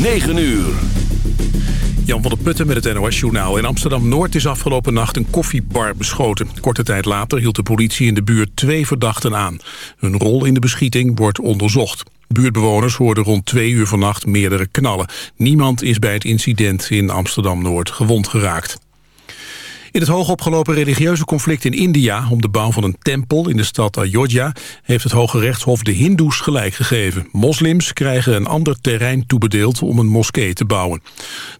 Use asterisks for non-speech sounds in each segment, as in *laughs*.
9 uur. Jan van der Putten met het NOS-journaal. In Amsterdam-Noord is afgelopen nacht een koffiebar beschoten. Korte tijd later hield de politie in de buurt twee verdachten aan. Hun rol in de beschieting wordt onderzocht. Buurtbewoners hoorden rond twee uur vannacht meerdere knallen. Niemand is bij het incident in Amsterdam-Noord gewond geraakt. In het hoogopgelopen religieuze conflict in India... om de bouw van een tempel in de stad Ayodhya... heeft het Hoge Rechtshof de hindoes gelijk gegeven. Moslims krijgen een ander terrein toebedeeld om een moskee te bouwen.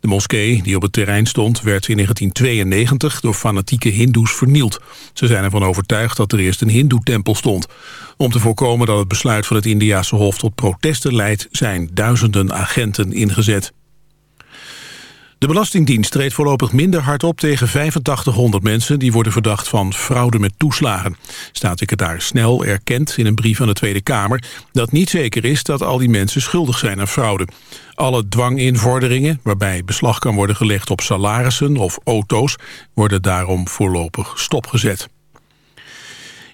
De moskee die op het terrein stond... werd in 1992 door fanatieke hindoes vernield. Ze zijn ervan overtuigd dat er eerst een hindoe-tempel stond. Om te voorkomen dat het besluit van het Indiase hof tot protesten leidt... zijn duizenden agenten ingezet. De Belastingdienst treedt voorlopig minder hard op tegen 8500 mensen... die worden verdacht van fraude met toeslagen. Staatssecretaris Snel erkent in een brief aan de Tweede Kamer... dat niet zeker is dat al die mensen schuldig zijn aan fraude. Alle dwanginvorderingen, waarbij beslag kan worden gelegd op salarissen of auto's... worden daarom voorlopig stopgezet.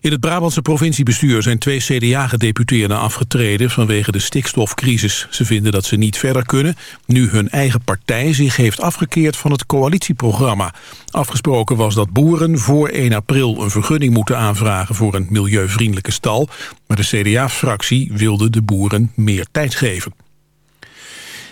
In het Brabantse provinciebestuur zijn twee CDA-gedeputeerden afgetreden vanwege de stikstofcrisis. Ze vinden dat ze niet verder kunnen, nu hun eigen partij zich heeft afgekeerd van het coalitieprogramma. Afgesproken was dat boeren voor 1 april een vergunning moeten aanvragen voor een milieuvriendelijke stal, maar de CDA-fractie wilde de boeren meer tijd geven.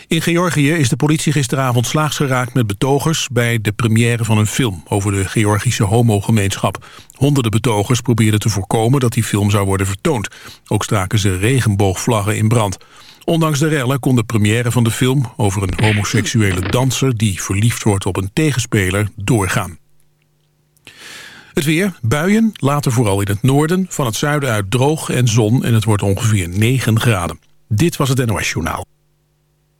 In Georgië is de politie gisteravond slaags geraakt met betogers... bij de première van een film over de Georgische homogemeenschap. Honderden betogers probeerden te voorkomen dat die film zou worden vertoond. Ook staken ze regenboogvlaggen in brand. Ondanks de rellen kon de première van de film... over een homoseksuele danser die verliefd wordt op een tegenspeler doorgaan. Het weer, buien, later vooral in het noorden, van het zuiden uit droog en zon... en het wordt ongeveer 9 graden. Dit was het NOS Journaal.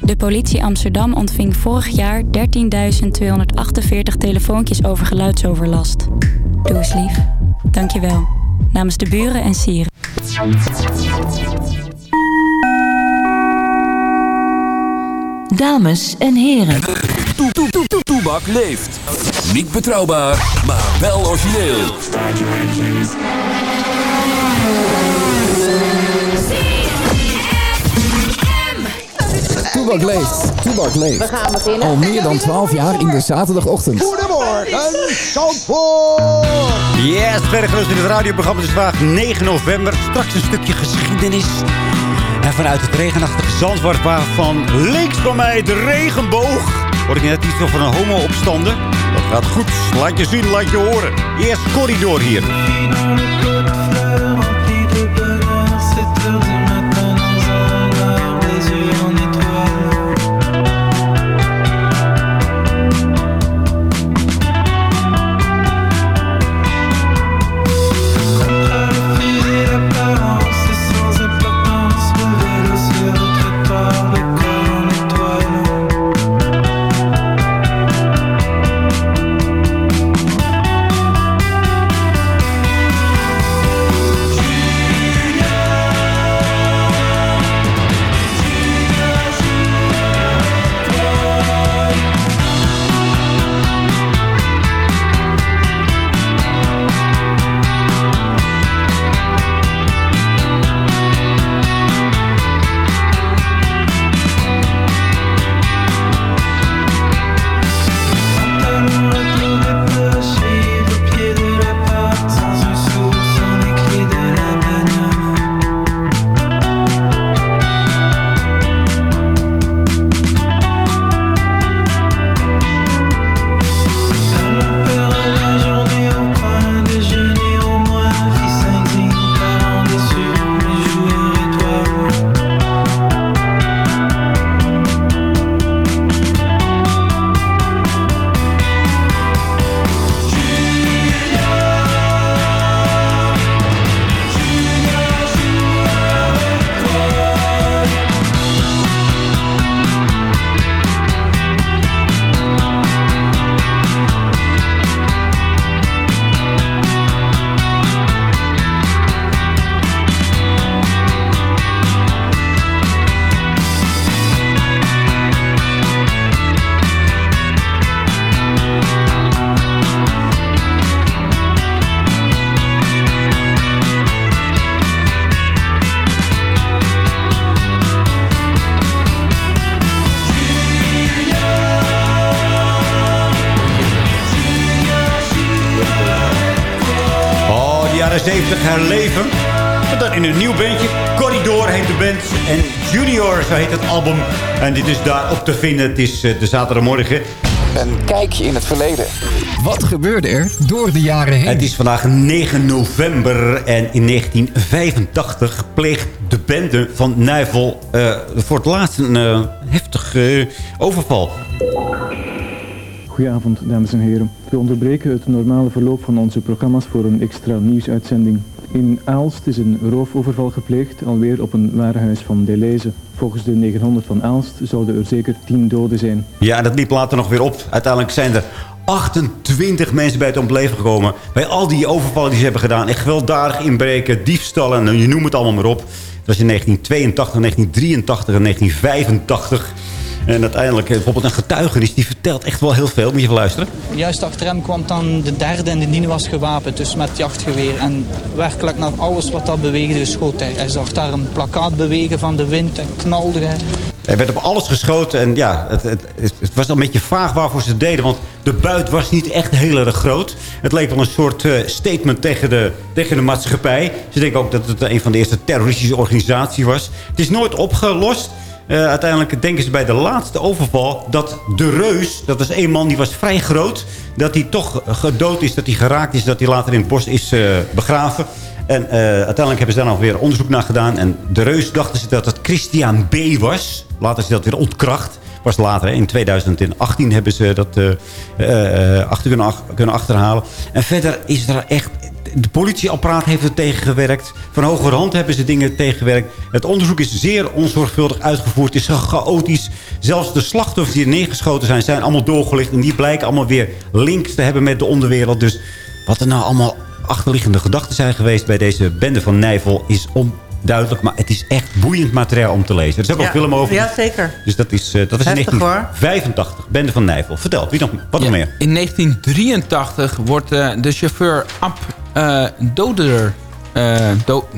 De politie Amsterdam ontving vorig jaar 13.248 telefoontjes over geluidsoverlast. Doe eens lief. Dankjewel. Namens de buren en sieren. Dames en heren. Toe, toe, toe, toe, Toebak leeft. Niet betrouwbaar, maar wel origineel. Toebak leeft. Toebak leeft. We gaan beginnen. Al meer dan 12 jaar in de zaterdagochtend. Goedemorgen, Zandvoort! Yes, verder in het radioprogramma. Het is vandaag 9 november. Straks een stukje geschiedenis. En vanuit het regenachtige Zandvoort van links van mij de regenboog. Hoor ik net iets over een homo-opstanden? Dat gaat goed. Laat je zien, laat je horen. Eerst corridor hier. Herleven. En dan in een nieuw bandje. Corridor heet de band. En Junior, zo heet het album. En dit is daar op te vinden. Het is eh, de zaterdagmorgen. Een kijkje in het verleden. Wat gebeurde er door de jaren heen? Het is vandaag 9 november en in 1985 pleegt de bende van Nijvel eh, voor het laatst een uh, heftige uh, overval. Goedenavond, dames en heren. We onderbreken het normale verloop van onze programma's voor een extra nieuwsuitzending. In Aalst is een roofoverval gepleegd, alweer op een warenhuis van Deleuze. Volgens de 900 van Aalst zouden er zeker 10 doden zijn. Ja, dat liep later nog weer op. Uiteindelijk zijn er 28 mensen bij het om het leven gekomen. Bij al die overvallen die ze hebben gedaan. Echt gewelddadig inbreken, diefstallen, je noemt het allemaal maar op. Dat was in 1982, 1983 en 1985. En uiteindelijk bijvoorbeeld een getuigenis, die vertelt echt wel heel veel. Moet je even luisteren. Juist achter hem kwam dan de derde en de die was gewapend, dus met jachtgeweer. En werkelijk naar alles wat dat beweegde schoot hij. Hij zag daar een plakkaat bewegen van de wind en knalde hij. Er werd op alles geschoten en ja, het, het, het, was een beetje vaag waarvoor ze het deden. Want de buit was niet echt heel erg groot. Het leek wel een soort uh, statement tegen de, tegen de maatschappij. Ze denken ook dat het een van de eerste terroristische organisaties was. Het is nooit opgelost. Uh, uiteindelijk denken ze bij de laatste overval dat de reus, dat was één man die was vrij groot, dat hij toch gedood is, dat hij geraakt is, dat hij later in het bos is uh, begraven. En uh, uiteindelijk hebben ze daar nog weer onderzoek naar gedaan. En de reus dachten ze dat het Christian B. was. Later is dat weer ontkracht. Was later, in 2018 hebben ze dat achter kunnen achterhalen. En verder is er echt de politieapparaat heeft er tegengewerkt. Van hogerhand hebben ze dingen tegengewerkt. Het onderzoek is zeer onzorgvuldig uitgevoerd. Het is chaotisch. Zelfs de slachtoffers die er neergeschoten zijn, zijn allemaal doorgelicht. En die blijken allemaal weer links te hebben met de onderwereld. Dus wat er nou allemaal achterliggende gedachten zijn geweest bij deze bende van Nijvel is onduidelijk. Maar het is echt boeiend materiaal om te lezen. Er is ook ja, een film over. Ja, zeker. Dus dat is, uh, dat is in 1985. Bende van Nijvel. Vertel, wie nog, wat ja, nog meer? In 1983 wordt uh, de chauffeur Ab uh, Doder... Do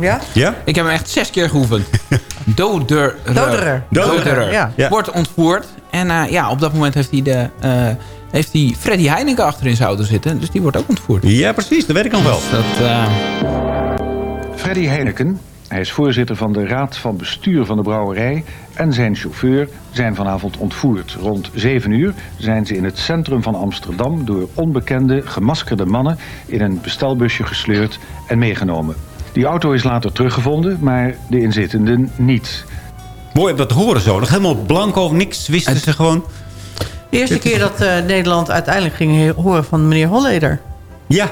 ja? ja? Ik heb hem echt zes keer geoefend. *laughs* Doderer. Doderer. Doderer. Ja. Ja. Wordt ontvoerd. En ja, op dat moment heeft hij de heeft hij Freddy Heineken achter in zijn auto zitten. Dus die wordt ook ontvoerd. Ja, precies. Dat weet ik nog wel. Dus dat, uh... Freddy Heineken, hij is voorzitter van de raad van bestuur van de brouwerij... en zijn chauffeur zijn vanavond ontvoerd. Rond 7 uur zijn ze in het centrum van Amsterdam... door onbekende, gemaskerde mannen in een bestelbusje gesleurd en meegenomen. Die auto is later teruggevonden, maar de inzittenden niet. Mooi om dat te horen zo. Nog helemaal blanco, niks wisten ze gewoon... De eerste keer dat uh, Nederland uiteindelijk ging horen van meneer Holleder. Ja.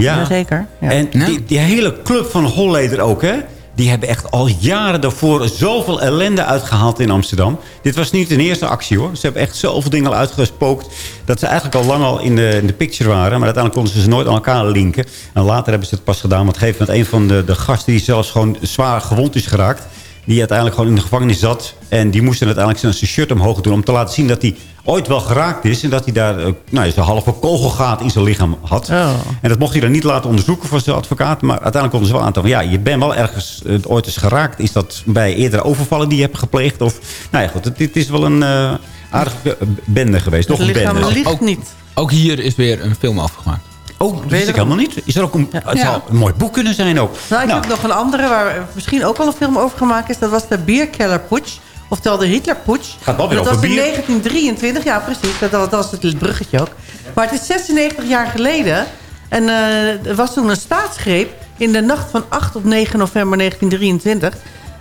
Ja. Jazeker. Ja. En die, die, hele club van Holleder ook, hè? Die hebben echt al jaren daarvoor zoveel ellende uitgehaald in Amsterdam. Dit was niet een eerste actie, hoor. Ze hebben echt zoveel dingen uitgespookt... dat ze eigenlijk al lang al in de, in de picture waren. Maar uiteindelijk konden ze ze nooit aan elkaar linken. En later hebben ze het pas gedaan. Want op een gegeven moment een van de, de gasten... die zelfs gewoon zwaar gewond is geraakt... die uiteindelijk gewoon in de gevangenis zat... en die moesten uiteindelijk zijn shirt omhoog doen... om te laten zien dat hij ooit wel geraakt is... en dat hij daar nou, een halve kogelgaat in zijn lichaam had. Oh. En dat mocht hij dan niet laten onderzoeken voor zijn advocaat. Maar uiteindelijk konden ze wel aantonen... ja, je bent wel ergens uh, ooit eens geraakt. Is dat bij eerdere overvallen die je hebt gepleegd? Of, nou ja, goed, het, het is wel een uh, aardige bende geweest. Het Nog een lichaam bende. ligt ook, niet. Ook hier is weer een film afgemaakt. Oh, dat wist ik helemaal niet. Is er ook een, Ja. Het zou een mooi boek kunnen zijn ook. Nou, ik Nou, heb nog een andere waar misschien ook wel een film over gemaakt is. Dat was de Bierkellerputsch. Oftewel de Hitlerputsch. Gaat wel weer dat over was in bier. 1923. Ja, precies. Dat, dat was het bruggetje ook. Maar het is 96 jaar geleden. En eh, er was toen een staatsgreep in de nacht van 8 op 9 november 1923.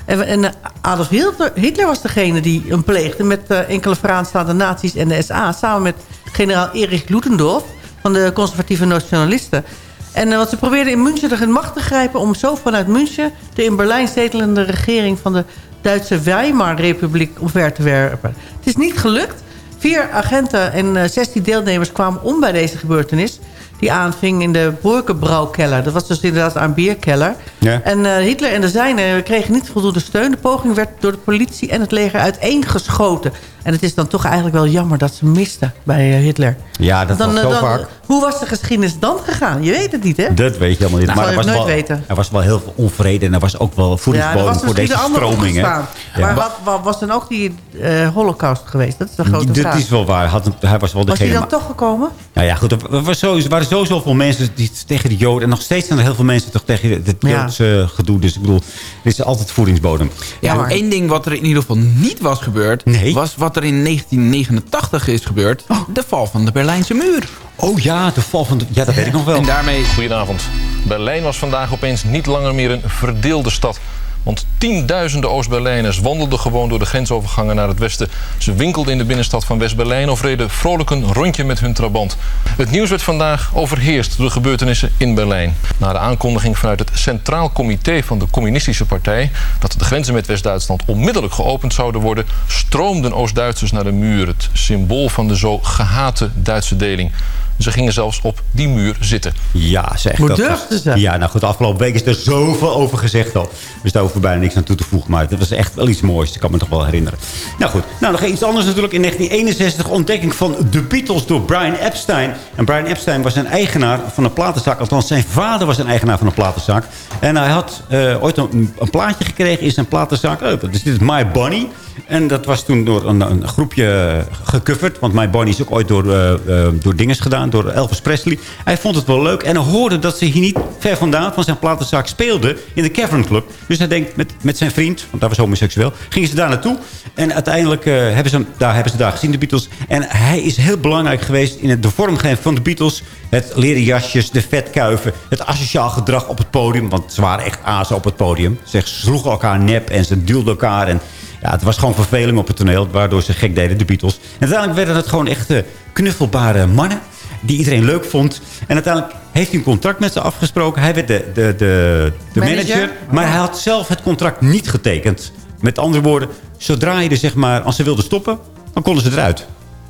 En, en eh, Adolf Hitler, Hitler was degene die hem pleegde... met eh, enkele vooraanstaande nazi's en de SA... samen met generaal Erich Ludendorff van de conservatieve nationalisten. En uh, want ze probeerden in München de macht te grijpen... om zo vanuit München de in Berlijn zetelende regering... van de Duitse Weimar-republiek omver te werpen. Het is niet gelukt. Vier agenten en uh, 16 deelnemers kwamen om bij deze gebeurtenis... die aanving in de Borkenbrouwkeller. Dat was dus inderdaad een bierkeller. Ja. En uh, Hitler en de zijnen kregen niet voldoende steun. De poging werd door de politie en het leger uiteengeschoten. En het is dan toch eigenlijk wel jammer dat ze misten bij eh, Hitler. Ja, dat dan, was eh, zo dan- vaak. Hoe was de geschiedenis dan gegaan? Je weet het niet, hè? Dat weet je helemaal niet. Nou, maar er was, nooit wel, weten. er was wel heel veel onvrede. En er was ook wel voedingsbodem voor deze stromingen. Ja. Maar wat, wat was dan ook die eh, holocaust geweest? Dat is de grote Dat vraag. is wel waar. Had, hij was wel was die degene... dan toch gekomen? Nou ja, goed. Er, was sowieso, er waren sowieso veel mensen die tegen de Joden... en nog steeds zijn er heel veel mensen toch tegen het Ja. Joodse gedoe. Dus ik bedoel, er is altijd voedingsbodem. Ja, maar één ding wat er in ieder geval niet was gebeurd... was wat er in 1989 is gebeurd. De val van de Berlijnse muur. Oh ja, de val van de... Ja, dat weet ik nog wel. En daarmee... Goedenavond. Berlijn was vandaag opeens niet langer meer een verdeelde stad. Want tienduizenden Oost-Berlijners wandelden gewoon door de grensovergangen naar het westen. Ze winkelden in de binnenstad van West-Berlijn of reden vrolijk een rondje met hun trabant. Het nieuws werd vandaag overheerst door de gebeurtenissen in Berlijn. Na de aankondiging vanuit het Centraal Comité van de Communistische Partij... dat de grenzen met West-Duitsland onmiddellijk geopend zouden worden... stroomden Oost-Duitsers naar de muur, het symbool van de zo gehate Duitse deling. Ze gingen zelfs op die muur zitten. Ja, zeg. Hoe dat durfden ze? Ja, nou goed, de afgelopen week is er zoveel over gezegd al. Dus daar hoeven we bijna niks aan toe te voegen. Maar dat was echt wel iets moois. Ik kan me toch wel herinneren. Nou goed, nou nog iets anders natuurlijk. In 1961 ontdekking van de Beatles door Brian Epstein. En Brian Epstein was een eigenaar van een platenzaak. Althans, zijn vader was een eigenaar van een platenzaak. En hij had eh, ooit een, een plaatje gekregen in zijn platenzaak. Oh, dus dit is My Bunny. En dat was toen door een, een groepje gecoverd. Want My Bunny is ook ooit door, eh, door dinges gedaan. Door Elvis Presley. Hij vond het wel leuk. En hij hoorde dat ze hier niet ver vandaan van zijn platenzaak speelden. In de Cavern Club. Dus hij denkt met, met zijn vriend. Want hij was homoseksueel. Gingen ze daar naartoe. En uiteindelijk eh, hebben, ze daar, hebben ze daar gezien, de Beatles. En hij is heel belangrijk geweest in het, de vormgeving van de Beatles. Het leren jasjes, de vetkuiven. Het asociaal gedrag op het podium. Want ze waren echt azen op het podium. Ze sloegen elkaar nep en ze duwden elkaar. En ja, het was gewoon verveling op het toneel. Waardoor ze gek deden, de Beatles. En uiteindelijk werden het gewoon echt eh, knuffelbare mannen. Die iedereen leuk vond. En uiteindelijk heeft hij een contract met ze afgesproken. Hij werd de, de, de, de manager. Manager. Maar hij had zelf het contract niet getekend. Met andere woorden, zodra je er zeg maar, als ze wilden stoppen, dan konden ze eruit.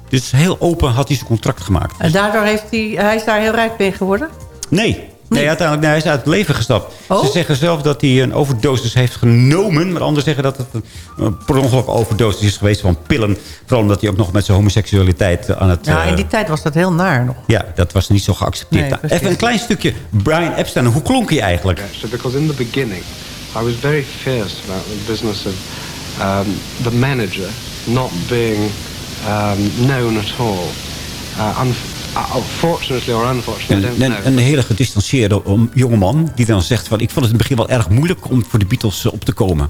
Dus heel open had hij zijn contract gemaakt. En daardoor heeft hij, hij is daar heel rijk mee geworden? Nee. Nee, uiteindelijk nee, hij is uit het leven gestapt. Oh? Ze zeggen zelf dat hij een overdosis heeft genomen. Maar anderen zeggen dat het een, een per ongeluk overdosis is geweest van pillen. Vooral omdat hij ook nog met zijn homoseksualiteit aan het... Ja, eh, in die tijd was dat heel naar nog. ja, dat was niet zo geaccepteerd. Nee, Nou. Even een klein stukje Brian Epstein. Hoe klonk hij eigenlijk? Because in the beginning, I was very fierce about the business of um, the manager not being um, known at all. Uh, fortunately or unfortunately, Een, hele gedistanceerde um, jongeman die dan zegt van... ik vond het in het begin wel erg moeilijk om voor de Beatles eh, op te komen.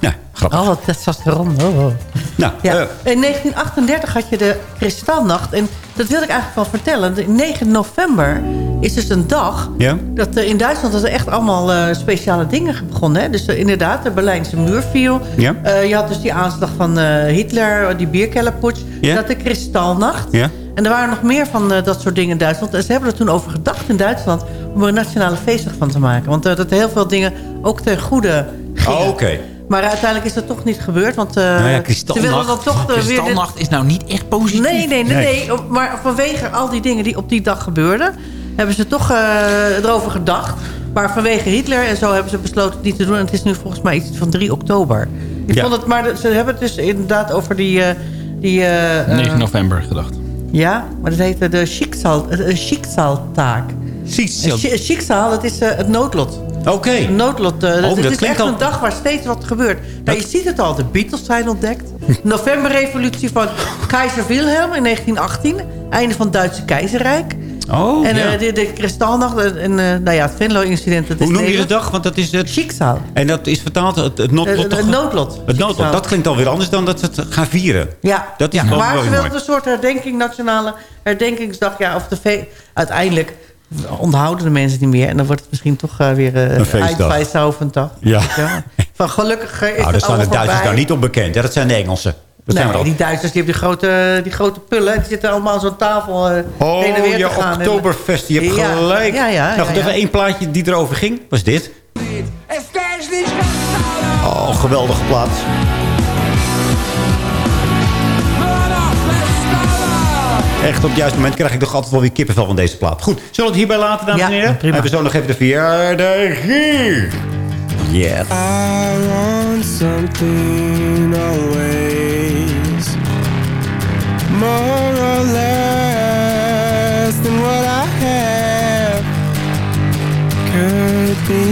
Nou, grappig. Oh, wat testosteron. Oh, oh. Nou, Ja. eh, In 1938 had je de Kristalnacht. En dat wil ik eigenlijk wel vertellen. De 9 november is dus een dag... dat eh, in Duitsland dat er echt allemaal eh, speciale dingen begonnen. Hè? Dus inderdaad, de Berlijnse muur viel. Eh, je had dus die aanslag van eh, Hitler, die bierkellerputsch. Had de Kristalnacht. Ja? En er waren nog meer van eh, dat soort dingen in Duitsland. En ze hebben er toen over gedacht in Duitsland... om er een nationale feestdag van te maken. Want eh, dat heel veel dingen ook ten goede gingen. Oh, oké. Maar uiteindelijk is dat toch niet gebeurd. Want eh, Nou ja, ze dan toch weer... Kristalnacht is nou niet echt positief. Nee, nee, nee, Nee. nee. Maar vanwege al die dingen die op die dag gebeurden... hebben ze toch eh, erover gedacht. Maar vanwege Hitler en zo hebben ze besloten het niet te doen. En het is nu volgens mij iets van 3 oktober. Ik Ja. vond het, maar ze hebben het dus inderdaad over die... eh, die eh, eh, 9 november gedacht. Ja, maar dat heette de Schicksal, Schicksaltaak. Schicksal- Sch- Schicksal, dat is eh, het noodlot. Oké. Een noodlot. eh, Oh, dat, dat het is klinkt echt al- een dag waar steeds wat gebeurt. Nou, je ziet het al, de Beatles zijn ontdekt. *laughs* Novemberrevolutie van keizer Wilhelm in 1918. Einde van het Duitse keizerrijk. Oh, en ja. eh, de, de kristalnacht en eh, nou ja, het Venlo-incident. dat is Hoe noem je de dag? Want dat is het... En dat is vertaald het, het noodlot. Eh, het noodlot. Het noodlot. Schicksal. Dat klinkt alweer anders dan dat ze het gaan vieren. Ja, Dat is ja. maar mooi, ze wilden een soort herdenking, nationale herdenkingsdag. Ja, of de uiteindelijk onthouden de mensen het niet meer. En dan wordt het misschien toch eh, weer eh, Een feestdag. Eindfeesthovendag. Ja. Van gelukkig eh, is Nou, het staan de Duitsers daar niet op bekend. Ja, dat zijn de Engelsen. Dat zijn we Nee, die Duitsers die hebben die grote, die grote pullen. Die zitten allemaal aan zo'n tafel eh Oh, heen en weer ja, te gaan. En- Oktoberfest. Je hebt Ja, gelijk. Ja, ja, nou, ja. even één plaatje die erover ging. Was dit. Oh, geweldige plaat. Echt op het juiste moment krijg ik toch altijd wel weer kippenvel van deze plaat. Goed, zullen we het hierbij laten, dames Ja, en heren? prima. Hebben we zo nog even de verjaardag. Yes. I want something always. More or less than what I have. Could be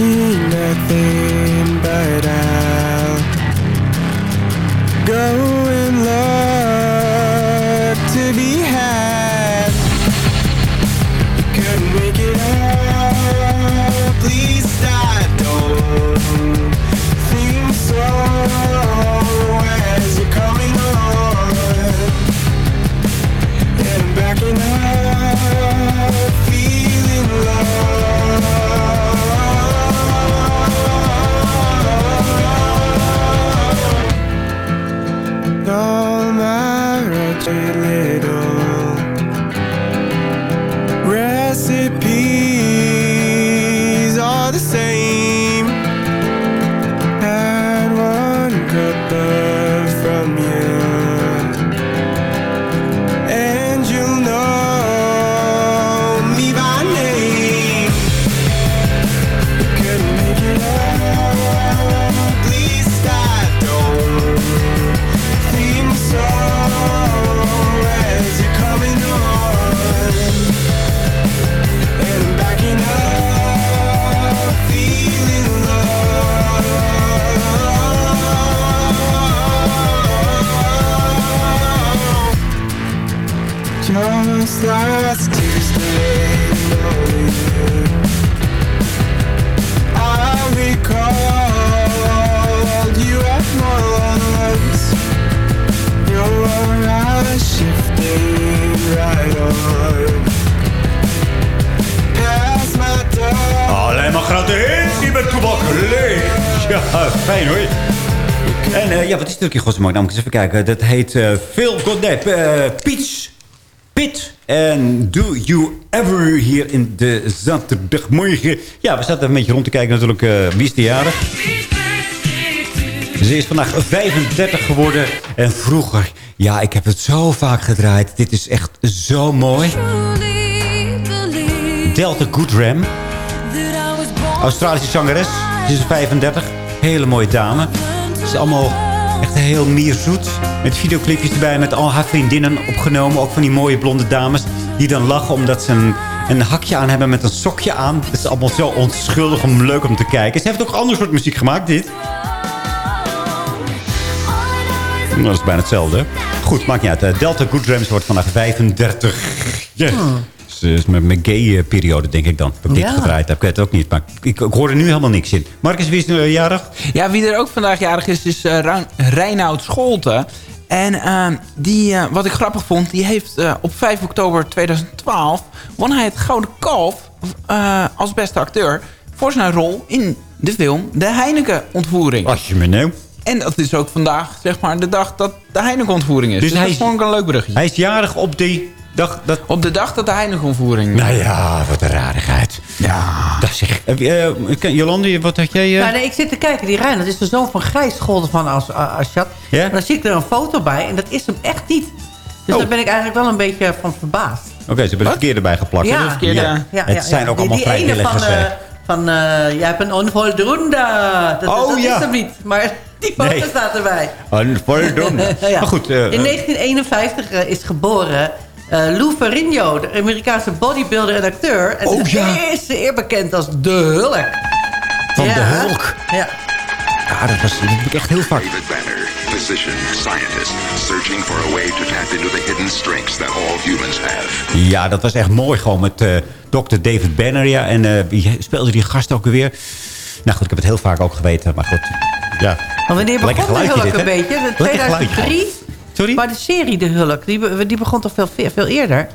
nothing but I'll go In godsnaam? Nou, moet ik eens even kijken. Dat heet eh Phil Goddard. eh Peach. Pit. En Do You Ever hier in de zaterdagmorgen. Ja, we zaten een beetje rond te kijken natuurlijk. eh wie is de jarig? Ze is vandaag 35 geworden. En vroeger, ja, ik heb het zo vaak gedraaid. Dit is echt zo mooi. Delta Goodram. Australische zangeres. Ze is 35. Hele mooie dame. Ze is allemaal echt heel mierzoet. Met videoclipjes erbij met al haar vriendinnen opgenomen. Ook van die mooie blonde dames. Die dan lachen omdat ze een, hakje aan hebben met een sokje aan. Het is allemaal zo onschuldig om leuk om te kijken. Ze heeft ook ander soort muziek gemaakt, dit. Dat is bijna hetzelfde. Goed, maakt niet uit. Delta Good wordt vandaag 35. Ja. Dus is met mijn gay-periode, denk ik dan. Dat ik dit gedraaid heb. Ik weet het ook niet. Maar ik, ik hoor er nu helemaal niks in. Marcus, wie is nu eh, jarig? Ja, wie er ook vandaag jarig is, is eh, Ra- Reinoud Scholte. En eh, die, eh, wat ik grappig vond, die heeft eh, op 5 oktober 2012... won hij het Gouden Kalf eh, als beste acteur... voor zijn rol in de film De Heineken-ontvoering. Als je me neemt. En dat is ook vandaag, zeg maar, de dag dat de Heineken-ontvoering is. Dus Dus, hij dat is- vond ik een leuk bruggetje. Hij is jarig op die dag... Dat... Op de dag dat de Heineken-ontvoering... Nou ja, wat een rarigheid. Ja. Dat zeg ik. Jolande, wat had jij... eh? Nou, nee, ik zit te kijken. Die Rijn, dat is de zoon van Gijs Scholder van As Aschat. Ja? En dan zie ik er een foto bij. En dat is hem echt niet. Dus Oh. daar ben ik eigenlijk wel een beetje van verbaasd. Oké, ze hebben het verkeerde bij geplakt. Ja, Dus- ja, ja, ja, Het zijn ook Die- allemaal die ene vrijwilligers. eh, van eh, jij hebt een onvoldoende. Dat, Oh, dat ja. is hem niet. Maar die foto Nee. staat erbij. Unvoldoende. *laughs* Ja. Maar goed. In eh, 1951 eh, is geboren Lou Ferrigno, de Amerikaanse bodybuilder en acteur. En Oh, is ja. eerste eer bekend als de Hulk. Van Ja. de Hulk. Ja. Ja, dat, was, dat echt heel vaak. David Banner, physician, scientist, searching for a way to tap into the hidden strengths that all humans have. Ja, dat was echt mooi gewoon met eh Dr. David Banner. Ja. En eh, wie speelde die gast ook weer? Nou goed, ik heb het heel vaak ook geweten. Maar goed, ja. Maar wanneer Lekker begon de Hulk dit, een beetje? In Lekker geluidje. 2003? Sorry? Maar de serie De Hulk, die, die begon toch veel, veel eerder?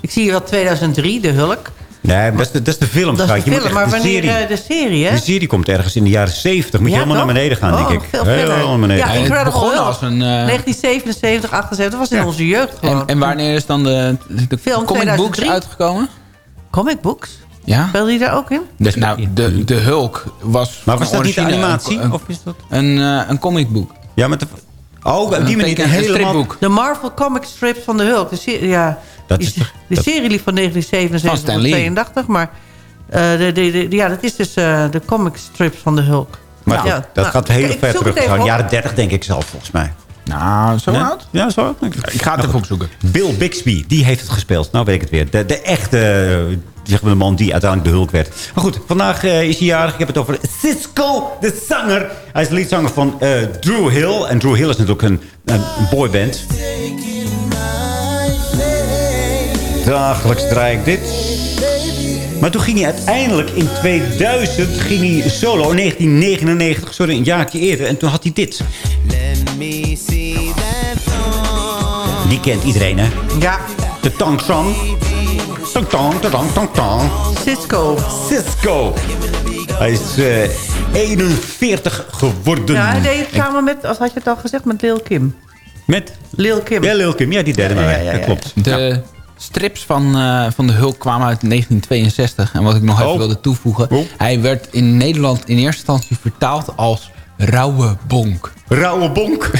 Ik zie hier wel 2003, De Hulk. Nee, dat is de, dat is de film. Dat is de Je film, maar de wanneer serie. eh, de serie, hè? De serie komt ergens in de jaren 70. Moet je helemaal toch? naar beneden gaan, Oh, denk ik. veel. Helemaal naar beneden. Ja, het Incredible begon Hulk. als een... eh, 1977, 78, dat was in onze jeugd gewoon. en, en wanneer is dan de, de Film comic books 2003? uitgekomen? Comic books? Ja. Speelde die daar ook in? Dus nou, de, de Hulk was... Maar was dat niet de animatie? Een, Of is dat... een, eh, een comicboek. Ja, met de... Oh, op die Een manier een helemaal... stripboek. De Marvel comic strips van de Hulk. De, serie, ja, Dat die, is toch- de dat- serie liep van 1977 Van Stan tot Lee. 82, maar eh, de, de, de- ja, dat is dus eh, de comic strips van de Hulk. Maar Ja. goed, Ja, dat nou, gaat heel ik ver terug. Gewoon jaren 30 denk ik zelf, volgens mij. Nou, zo Nee? oud? Ja, zo oud. Ik ga het even opzoeken. Bill Bixby, die heeft het gespeeld. Nou weet ik het weer. De, de echte, zeg maar de man die uiteindelijk de Hulk werd. Maar goed, vandaag eh, is hij jarig. Ik heb het over Cisco, de zanger. Hij is de leadzanger van eh, Drew Hill. En Drew Hill is natuurlijk een, een boyband. Dagelijks draai ik dit. Maar toen ging hij uiteindelijk in 2000 ging hij solo. In 1999, sorry, een jaartje eerder. En toen had hij dit. Die kent iedereen, hè? Ja. De Tang Song. Tang Tang, tang Tang Tang. Cisco. Cisco. Hij is eh, 41 geworden. Ja, hij deed het samen met, als had je het al gezegd, met Lil Kim. Met? Lil Kim. Ja, Lil Kim. Ja, die derde maar. Ja, ja, ja, dat klopt. De strips van, eh, van de Hulk kwamen uit 1962. En wat ik nog even Oh. wilde toevoegen. Hij werd in Nederland in eerste instantie vertaald als Rauwe Bonk. Rauwe Bonk?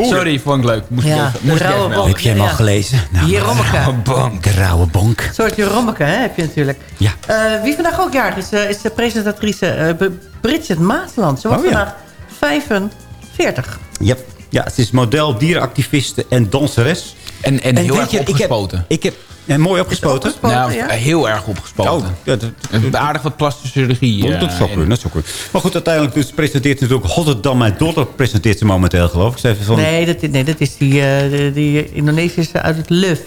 Sorry, vond ik leuk. Moest Ja, ik even, de Rauwe Bonk. Heb jij hem al Ja. gelezen? Nou, Jerommeke. Rauwe Bonk. Rauwe Bonk. Een soort Jerommeke, hè, heb je natuurlijk. Ja. Eh, wie vandaag ook jarig is, eh, is de presentatrice eh, B- Bridget Maasland. Ze wordt Oh, ja. vandaag 45. Ja, ja, het is model, dierenactiviste en danseres. En, en, heel erg je, ik heb- opgespoten. Ik heb, en mooi opgespoten. nou, ja? heel erg opgespoten. Oh, ja, dat, aardig wat plastische chirurgie. Oh, eh, dat in. goed, dat is ook goed. Maar goed, uiteindelijk dus presenteert ze natuurlijk Rotterdam My Daughter presenteert ze momenteel, geloof ik. Ze heeft van, Nee, dat, is- nee, dat is die, eh, die, die Indonesische uit het Luf.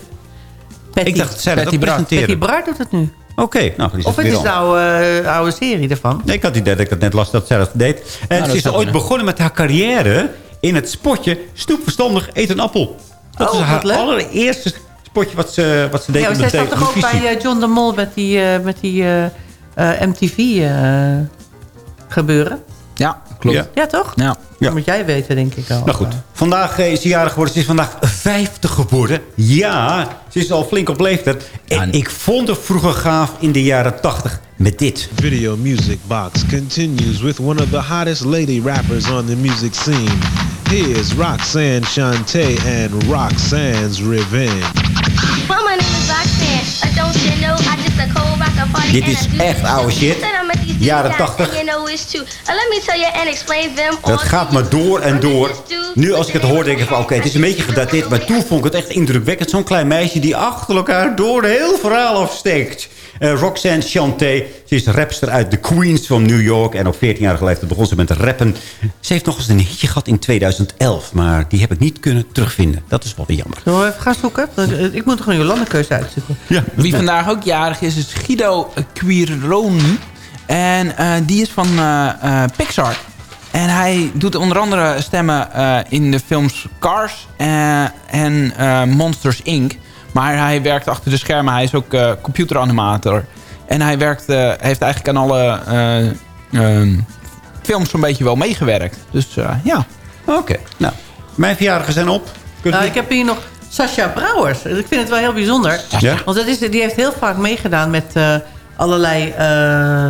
Patty, ik dacht dat zij dat Patty ook Braart. presenteren. Patty Braart doet het nu. Oké, nou, die Of het is de oude, eh, oude serie ervan. Nee, ik had het idee dat ik het net las dat zij dat deed. En dat ze is zou ooit kunnen. begonnen met haar carrière in het spotje Snoepverstandig eet een appel. Dat Oh, is haar leuk. allereerste spotje wat ze, wat ze deed Ja, zij zat toch ook bij eh, John de Mol met die, eh, met die eh, MTV gebeuren. Ja, klopt. Ja. Ja, toch? Ja. Dat moet jij weten, denk ik al. Nou goed, vandaag eh, is ze jarig geworden. Ze is vandaag 50 geworden. Ja, ze is al flink op leeftijd. En ik vond het vroeger gaaf in de jaren 80 met dit. Video Music Box continues with one of the hottest lady rappers on the music scene. Here's Roxanne Shante and Roxanne's Revenge. Well, my name is Roxanne. I don't you know I just a cold rock a party Dit is echt oude shit. Jaren guys 80. and You know it's true. Uh, let me tell you and explain them Dat gaat maar door en door. Nu als ik het hoor denk ik van oké, het is een beetje gedateerd. Maar toen vond ik het echt indrukwekkend. Zo'n klein meisje die achter elkaar door een heel verhaal afsteekt. Eh, Roxanne Chanté. Ze is rapster uit de Queens van New York. En op 14-jarige leeftijd begon ze met rappen. Ze heeft nog eens een hitje gehad in 2011. Maar die heb ik niet kunnen terugvinden. Dat is wel weer jammer. Zullen we even gaan zoeken? Eh, Ik moet gewoon Jolande keuze uitzoeken. Ja. Wie vandaag ook jarig is, is Guido Quironi. En eh, die is van eh, eh, Pixar. En hij doet onder andere stemmen eh, in de films Cars eh, en eh, Monsters Inc. Maar hij werkt achter de schermen. Hij is ook eh, computeranimator. En hij werkt, eh, heeft eigenlijk aan alle eh, eh, films zo'n beetje wel meegewerkt. Dus eh, ja. Oké, nou. Mijn verjaardagen zijn op. Kunt Nou, u- ik heb hier nog Sascha Brouwers. Ik vind het wel heel bijzonder. Ja? Want dat is, die heeft heel vaak meegedaan met eh, allerlei eh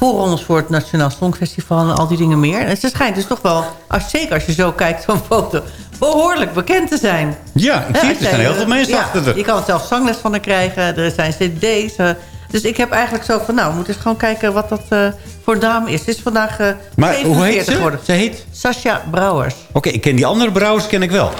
voorrondes voor het Nationaal Songfestival en al die dingen meer. En ze schijnt dus toch wel, als, zeker als je zo kijkt zo'n foto, behoorlijk bekend te zijn. Ja, ik zie het. Er zijn heel veel eh, mensen ja, achter er. Je kan zelf zangles van haar krijgen. Er zijn cd's. eh, dus ik heb eigenlijk zo van, nou, we moeten eens gewoon kijken wat dat eh, voor dame is. Ze is vandaag eh Maar hoe 47 heet ze? geworden. Ze heet? Sascha Brouwers. Oké, ik ken die andere brouwers ken ik wel.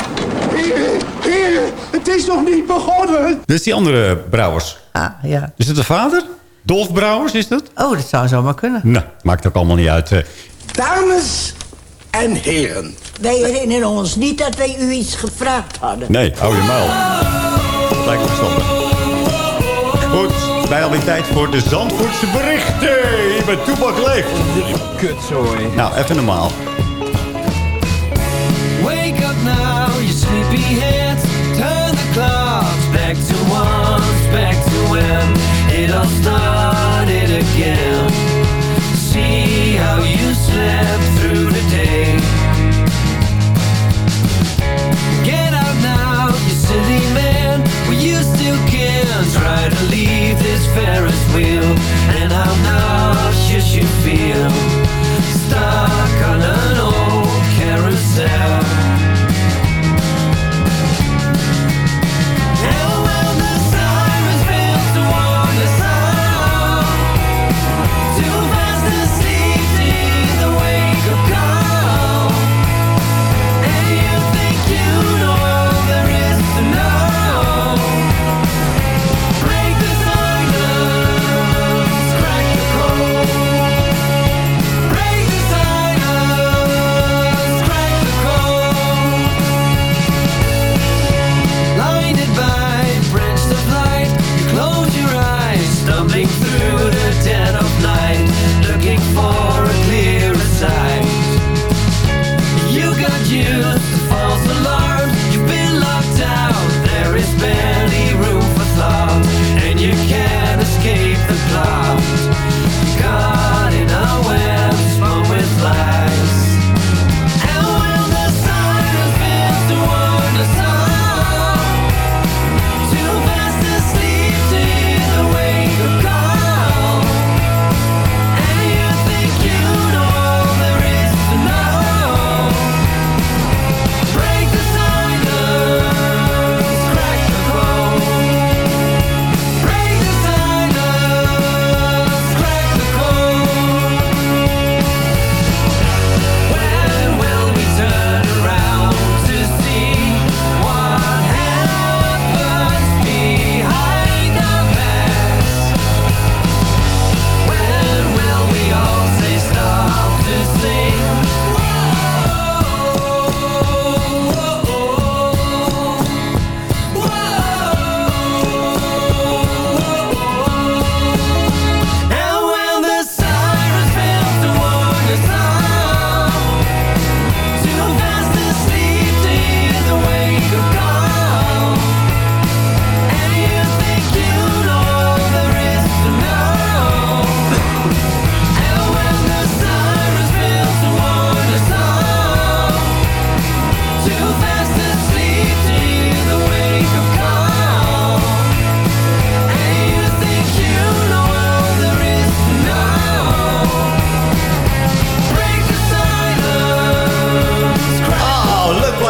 Het is nog niet begonnen. Dus die andere brouwers. Ah, ja. Is het de vader? Dolf Brouwers is dat? Oh, dat zou zomaar kunnen. Nou, maakt ook allemaal niet uit. eh. Dames en heren. Wij herinneren ons niet dat wij u iets gevraagd hadden. Nee, hou je muil. Dat lijkt me verstandig. Goed, bij alweer tijd voor de Zandvoortse berichten. Hier bij Toepak Leeft. Kutzooi. Nou, even normaal. Wake up now, you sleepy heads. Turn the clocks back to once, back to when it all started again. See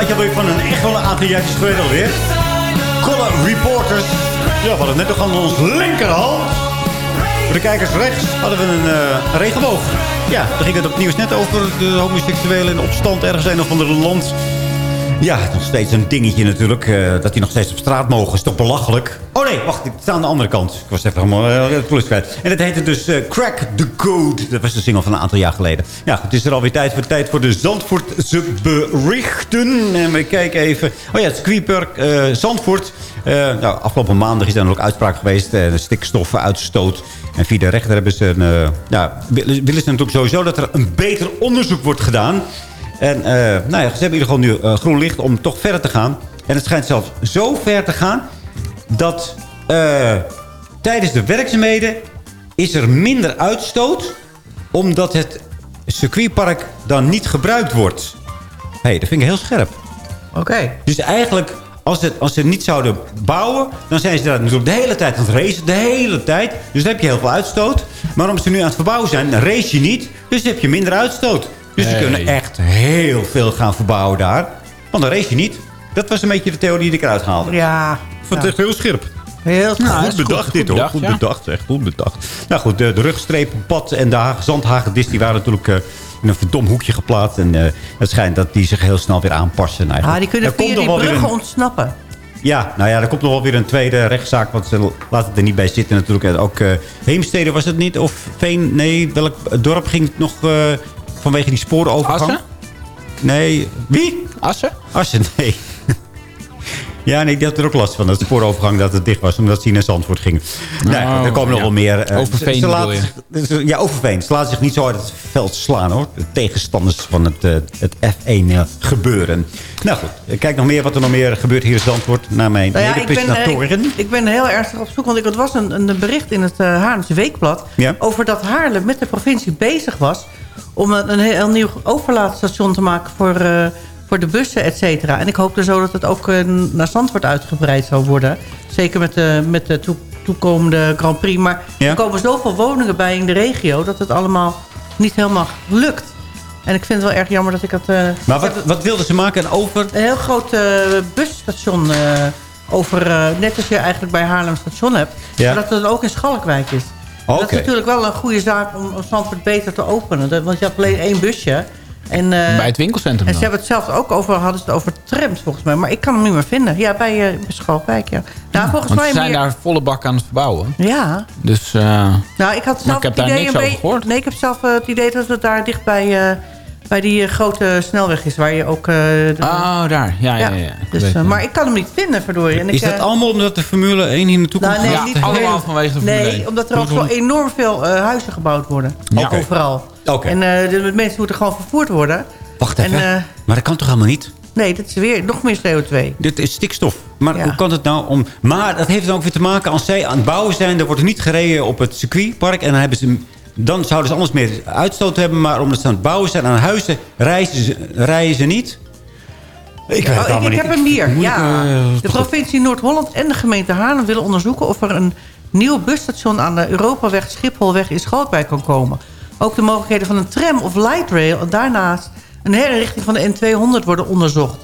plaatje weer van een echt wel een aantal jaar geleden alweer. Reporters. Ja, we hadden net nog aan onze linkerhand. Voor de kijkers rechts hadden we een eh, regenboog. Ja, daar ging het op nieuws net over de homoseksuelen in opstand ergens een of ander land. Ja, nog steeds een dingetje natuurlijk. eh, dat die nog steeds op straat mogen. Is toch belachelijk? Oh nee, wacht. Ik sta aan de andere kant. Ik was even helemaal uh, plus kwijt. En het heette dus eh, Crack the Code. Dat was de single van een aantal jaar geleden. Ja, het is er alweer tijd voor, tijd voor de Zandvoortse berichten. En we kijken even. Oh ja, het circuitpark Zandvoort. Nou, afgelopen maandag is dan ook uitspraak geweest. de stikstofuitstoot. En via de rechter hebben ze een... ja, willen ze natuurlijk sowieso dat er een beter onderzoek wordt gedaan. En eh, nou ja, ze hebben in ieder geval nu eh, groen licht om toch verder te gaan. En het schijnt zelfs zo ver te gaan... dat eh, tijdens de werkzaamheden is er minder uitstoot... omdat het circuitpark dan niet gebruikt wordt. Hé, hey, dat vind ik heel scherp. Oké. Dus eigenlijk, als, het, als ze het niet zouden bouwen... dan zijn ze daar natuurlijk de hele tijd aan het racen. De hele tijd. Dus dan heb je heel veel uitstoot. Maar omdat ze nu aan het verbouwen zijn, dan race je niet. Dus heb je minder uitstoot. Dus ze kunnen echt heel veel gaan verbouwen daar. Want dan race je niet. Dat was een beetje de theorie die ik eruit haalde. Ja. Ik vond het echt heel scherp. Heel Nou, goed. goed bedacht goed dit hoor. bedacht, Goed ja. bedacht, echt goed bedacht. Nou goed, de, de rugstreeppad en de zandhagedis... die waren natuurlijk eh, in een verdom hoekje geplaatst. En eh, het schijnt dat die zich heel snel weer aanpassen. Eigenlijk. Ah, die kunnen Er via die bruggen een- ontsnappen. ja, nou ja, er komt nog wel weer een tweede rechtszaak. Want ze laten er niet bij zitten natuurlijk. En ook eh, Heemstede was het niet. Of Veen, nee, welk dorp ging het nog eh, vanwege die spoorenovergang? Assen? Nee, wie? Assen? Assen, nee. Ja, nee, die had er ook last van. Dat de spoorovergang dat het dicht was. Omdat ze naar Zandvoort gingen. nee, er komen nog ja. wel meer. eh, Overveen ze- laten zich- ze- Ja, Overveen. Ze laten zich niet zo uit het veld slaan hoor. De tegenstanders van het, eh, het F1 eh, gebeuren. Nou goed, eh, kijk nog meer wat er nog meer gebeurt hier in Zandvoort. Naar mijn Nou ja, ik ben, eh, medepresentatoren. ik, ik ben heel ernstig op zoek. Want ik, het was een, een bericht in het uh, Haarlemse Weekblad... Ja. over dat Haarlem met de provincie bezig was... om een, heel nieuw overlaatstation te maken voor, eh, voor de bussen, et cetera. En ik hoopte zo dat het ook eh, naar Zandvoort uitgebreid zou worden. Zeker met de, met de toe- toekomende Grand Prix. Maar Ja. er komen zoveel woningen bij in de regio... dat het allemaal niet helemaal lukt. En ik vind het wel erg jammer dat ik dat... eh, Maar wat, wat wilden ze maken? Een over... een heel groot busstation over... net als je eigenlijk bij Haarlem station hebt. Ja. Maar dat het ook in Schalkwijk is. Dat is natuurlijk wel een goede zaak om, om Zandvoort beter te openen. Want je hebt alleen één busje. En, eh, Bij het winkelcentrum En ze hebben het zelfs ook over, hadden ze het over trams volgens mij. Maar ik kan hem niet meer vinden. Ja, bij, bij Schalkwijk, ja. Nou, volgens Want mij ze zijn meer- daar volle bak aan het verbouwen. Ja. Dus eh, Nou, ik had zelf ik heb het daar niks over gehoord. Nee, ik heb zelf het idee dat het daar dicht bij, die eh, grote snelweg is waar je ook... de- Oh, daar. Ja, ja, ja. Dus, eh, maar ik kan hem niet vinden, verdorie. En ik, Is dat allemaal omdat de Formule 1 hier naartoe komt? Nou, nee, Ja, niet allemaal vanwege de Formule Nee, 1. omdat er ook zo enorm veel huizen gebouwd worden. Ook overal. Oké. En de mensen moeten gewoon vervoerd worden. Wacht En, even. maar dat kan toch helemaal niet? nee, dat is weer nog meer CO2. Dit is stikstof. Maar Ja. hoe kan het nou om... Maar dat heeft dan ook weer te maken als zij aan het bouwen zijn. Er wordt er niet gereden op het circuitpark. En dan, hebben ze, dan zouden ze anders meer uitstoot hebben. Maar omdat ze aan het bouwen zijn aan huizen, reizen ze, rijden ze niet. Ik weet het Oh, ik, heb hem hier. Ja. eh, de provincie Noord-Holland en de gemeente Haarlem willen onderzoeken... of er een nieuw busstation aan de Europaweg Schipholweg in Schalkwijk kan komen. Ook de mogelijkheden van een tram of light rail... en daarnaast een herinrichting van de N200 worden onderzocht.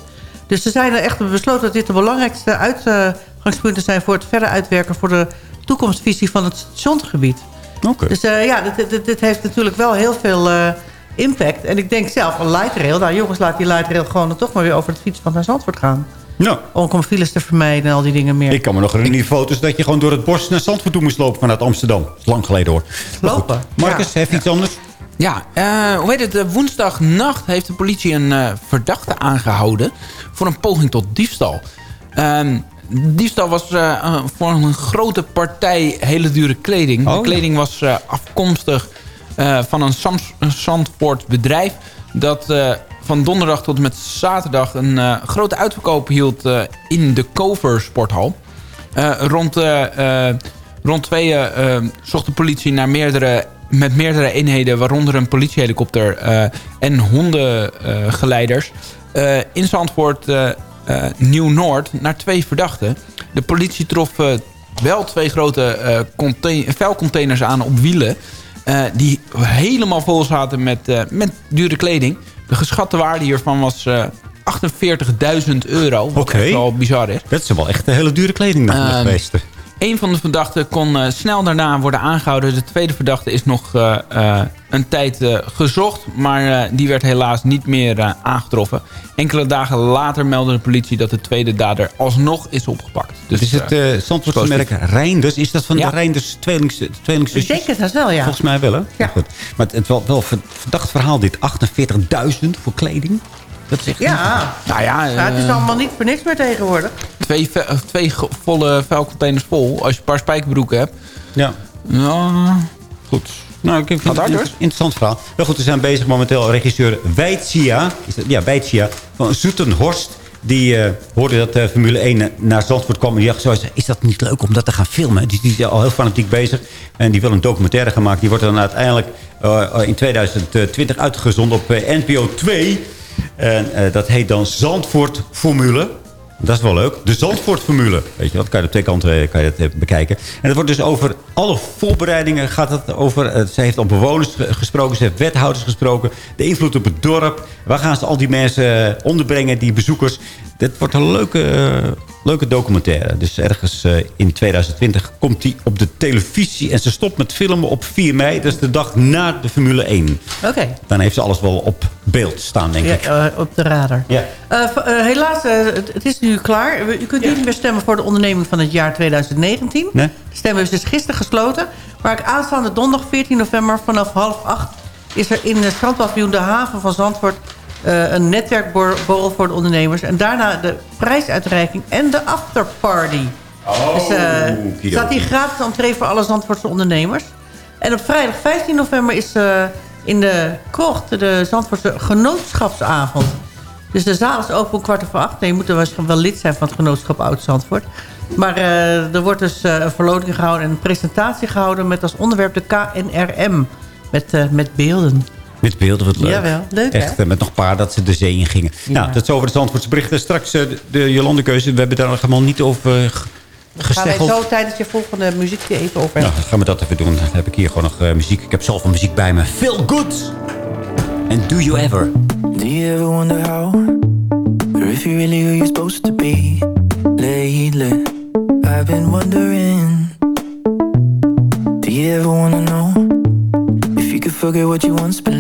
Dus ze zijn er echt besloten dat dit de belangrijkste uitgangspunten zijn... voor het verder uitwerken voor de toekomstvisie van het stationsgebied. Oké. Dus eh, ja, dit, dit, dit heeft natuurlijk wel heel veel eh, impact. En ik denk zelf, een light rail... nou jongens, laat die light rail gewoon dan toch maar weer over het fietspad naar Zandvoort gaan. Ook om files te vermijden en al die dingen meer. ik kan me nog herinneren die foto's dat je gewoon door het bos naar Zandvoort toe moest lopen vanuit Amsterdam. Dat is lang geleden hoor. Lopen. Marcus, heeft iets anders? Ja, eh, hoe heet het? woensdagnacht heeft de politie een eh, verdachte aangehouden... voor een poging tot diefstal. Ehm, diefstal was eh, voor een grote partij hele dure kleding. Oh, de ja. kleding was eh, afkomstig eh, van een, Sams een Zandvoort bedrijf... dat van donderdag tot en met zaterdag een grote uitverkoop hield... in de Cover Sporthal. Rond, rond tweeën zocht de politie naar meerdere, met meerdere eenheden... waaronder een politiehelikopter eh, en hondengeleiders... in Zandvoort Nieuw-Noord naar twee verdachten. De politie trof eh, wel twee grote eh, contain- vuilcontainers aan op wielen... eh, die helemaal vol zaten met, eh, met dure kleding. De geschatte waarde hiervan was eh 48.000 euro. Wat echt wel bizar is. Dat is wel echt een hele dure kleding geweest. Een van de verdachten kon eh, snel daarna worden aangehouden. De tweede verdachte is nog eh, eh, een tijd gezocht. Maar eh, die werd helaas niet meer aangetroffen. Enkele dagen later meldde de politie dat de tweede dader alsnog is opgepakt. Dus is het eh, eh Zandvoortse merk Reinders? Is dat van Ja. de Reinders tweelings, tweelingzusjes? Ik denk het dat wel, ja. Volgens mij wel, hè? Ja. Goed. Maar het, het wel, wel ver- verdacht verhaal dit. 48.000 voor kleding. Dat is echt... Ja. Nou ja, Ja, het is eh, allemaal niet voor niks meer tegenwoordig. twee, eh, twee volle vuilcontainers vol. Als je een paar spijkerbroeken hebt. Ja. Ja, Goed. Nou, ik vind Gaat het hard, een interessant verhaal. Wel goed, we zijn bezig momenteel. Regisseur Weitsia, is dat, ja, Weitsia van Zoetenhorst. Die eh, hoorde dat de Formule 1 naar Zandvoort kwam. En die dacht zo, is dat niet leuk om dat te gaan filmen? Die, die is al heel fanatiek bezig. En die wil een documentaire gaan maken. Die wordt dan uiteindelijk eh, in 2020 uitgezonden op NPO 2. En eh, dat heet dan Zandvoort Formule. Dat is wel leuk. De Zandvoort-formule. Weet je wat? Kan je op twee kanten eh, kan je het eh, bekijken. En het wordt dus over alle voorbereidingen gaat het over. Ze heeft al bewoners ge- gesproken. Ze heeft wethouders gesproken. De invloed op het dorp. Waar gaan ze al die mensen onderbrengen, die bezoekers. Dit wordt een leuke, leuke documentaire. Dus ergens eh, in 2020 komt die op de televisie. En ze stopt met filmen op 4 mei. Dat is de dag na de Formule 1. Oké. Dan heeft ze alles wel op beeld staan, denk Ja, ik. eh, op de radar. Ja. Eh, helaas, het, is nu klaar. U kunt niet meer stemmen voor de onderneming van het jaar 2019. Nee? De stembus is gisteren gesloten. Maar aanstaande donderdag 14 november vanaf half acht... is er in het strandpaviljoen De Haven van Zandvoort... eh, een netwerkborrel voor de ondernemers. En daarna de prijsuitreiking en de afterparty. Oh, dus okidoki. staat hier gratis entree voor alle Zandvoortse ondernemers. En op vrijdag 15 november is eh, in de krocht de Zandvoortse genootschapsavond. Dus de zaal is open om kwart over acht. Nee, je moet er waarschijnlijk wel lid zijn van het genootschap Oud-Zandvoort. Maar er wordt dus een verloting gehouden en een presentatie gehouden... met als onderwerp de KNRM. Met, met beelden. Met beelden, wat leuk. Jawel, leuk, hè? Echt, eh, met nog een paar dat ze de zee in gingen. Nou, dat is over de Zandvoortse berichten. Straks eh, de, de Jolandekeuze. We hebben daar nog helemaal niet over eh, g- Gaan wij gesteggeld. zo tijdens je volgende muziekje even over Nou, hebben. dan gaan we dat even doen. Dan heb ik hier gewoon nog eh, muziek. Ik heb zelf een muziek bij me. Feel good! En do you ever? Do you ever wonder how? Or if you're really who you're supposed to be? Lately, I've been wondering. Do you ever wanna know? If you could forget what you once believed?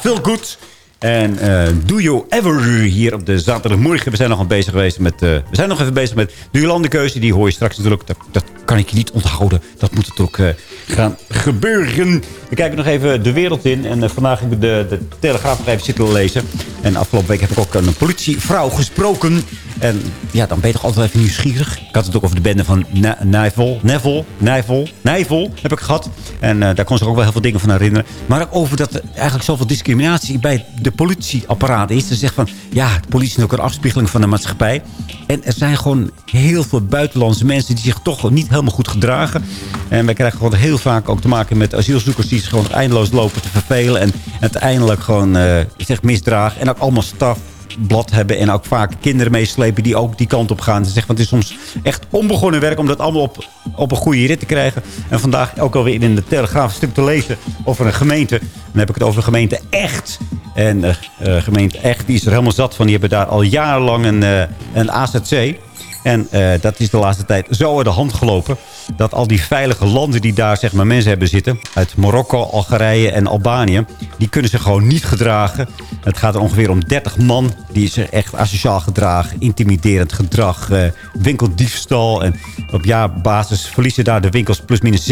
Veel goed. En eh Do You Ever hier op de zaterdagmorgen. We zijn nog bezig geweest met... eh, we zijn nog even bezig met de Jolandekeuze. Die hoor je straks natuurlijk. Dat, dat kan ik je niet onthouden. Dat moet natuurlijk eh, gaan gebeuren. We kijken nog even de wereld in. En eh, vandaag heb ik de, de Telegraaf nog even zitten lezen. En afgelopen week heb ik ook een politievrouw gesproken. En ja, dan ben je toch altijd even nieuwsgierig. Ik had het ook over de bende van Nijvel. Neville, Nijvel, Nijvel heb ik gehad. En eh, daar kon ze ook wel heel veel dingen van herinneren. Maar ook over dat er eigenlijk zoveel discriminatie bij de politieapparaat is. Ze zegt van, ja, de politie is ook een afspiegeling van de maatschappij. En er zijn gewoon heel veel buitenlandse mensen die zich toch niet helemaal goed gedragen. En wij krijgen gewoon heel vaak ook te maken met asielzoekers die gewoon eindeloos lopen te vervelen. En uiteindelijk gewoon eh, zich misdragen. En ook allemaal staf blad hebben. En ook vaak kinderen meeslepen die ook die kant op gaan. Ze zeggen, want het is soms echt onbegonnen werk om dat allemaal op, op een goede rit te krijgen. En vandaag ook alweer in de Telegraaf een stuk te lezen over een gemeente. Dan heb ik het over de gemeente Echt. En eh eh, gemeente Echt, die is er helemaal zat van. Die hebben daar al jarenlang een, een AZC. En eh, dat is de laatste tijd zo uit de hand gelopen. Dat al die veilige landen die daar zeg maar, mensen hebben zitten. Uit Marokko, Algerije en Albanië. Die kunnen zich gewoon niet gedragen. Het gaat er ongeveer om 30 man. Die zich echt asociaal gedragen. Intimiderend gedrag. eh, winkeldiefstal. En op jaarbasis verliezen daar de winkels plusminus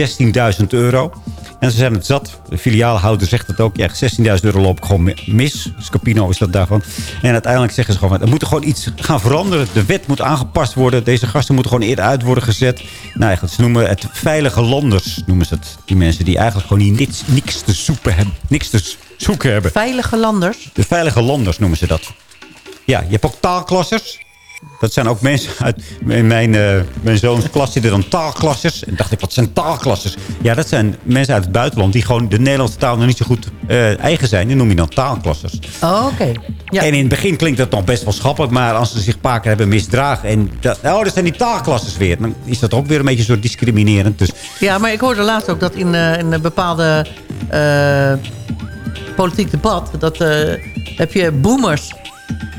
16.000 euro. En ze zijn het zat. De filiaalhouder zegt het ook. Ja, 16.000 euro loop ik gewoon mis. Scapino is dat daarvan. En uiteindelijk zeggen ze gewoon... er moet er gewoon iets gaan veranderen. De wet moet aangepast worden. Deze gasten moeten gewoon eerder uit worden gezet. Nou, eigenlijk, ze noemen het veilige landers. Noemen ze het. Die mensen die eigenlijk gewoon hier niks, niks te zoeken hebben. Niks te zoeken hebben. Veilige landers. De veilige landers noemen ze dat. Ja, je hebt ook taalklassers. Dat zijn ook mensen uit in mijn, eh, mijn zoons klas zitten dan taalklassers. En dacht ik, wat zijn taalklassers? Ja, dat zijn mensen uit het buitenland die gewoon de Nederlandse taal nog niet zo goed eh, eigen zijn. Die noem je dan taalklassers. Oh, oké. Ja. En in het begin klinkt dat nog best wel schappelijk. Maar als ze zich een paar keer hebben misdragen. En dat, oh, dat zijn die taalklassers weer. Dan is dat ook weer een beetje zo discriminerend. Dus Ja, maar ik hoorde laatst ook dat in, eh, in een bepaalde politiek debat... dat heb je boomers.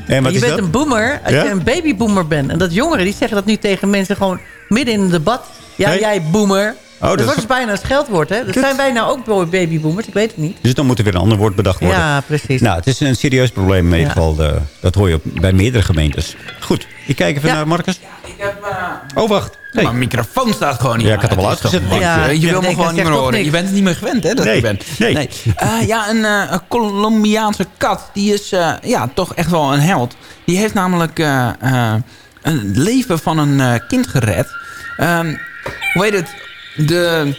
En wat je is bent dat? een boomer als Ja? je een babyboomer bent. En dat jongeren die zeggen dat nu tegen mensen gewoon midden in een debat. Ja, jij boomer. dat dat is wordt dus bijna een scheldwoord, hè? Dat zijn wij nou ook babyboomers? Ik weet het niet. Dus dan moet er weer een ander woord bedacht worden. Ja, precies. Nou, het is een serieus probleem in ieder Ja. geval. eh, dat hoor je op- bij meerdere gemeentes. Goed, ik kijk even Ja. naar Marcus. Heb... Oh, wacht. Nee. Maar mijn microfoon staat gewoon niet Ja, ik had hem al uitgezet. Ja, ik je wil me gewoon niet meer horen. niks. Je bent het niet meer gewend, hè, dat Nee, je bent. nee. Eh, ja, een, eh, een Colombiaanse kat, die is eh, ja, toch echt wel een held. Die heeft namelijk eh, eh, een leven van een eh, kind gered. Ehm, hoe heet het? De...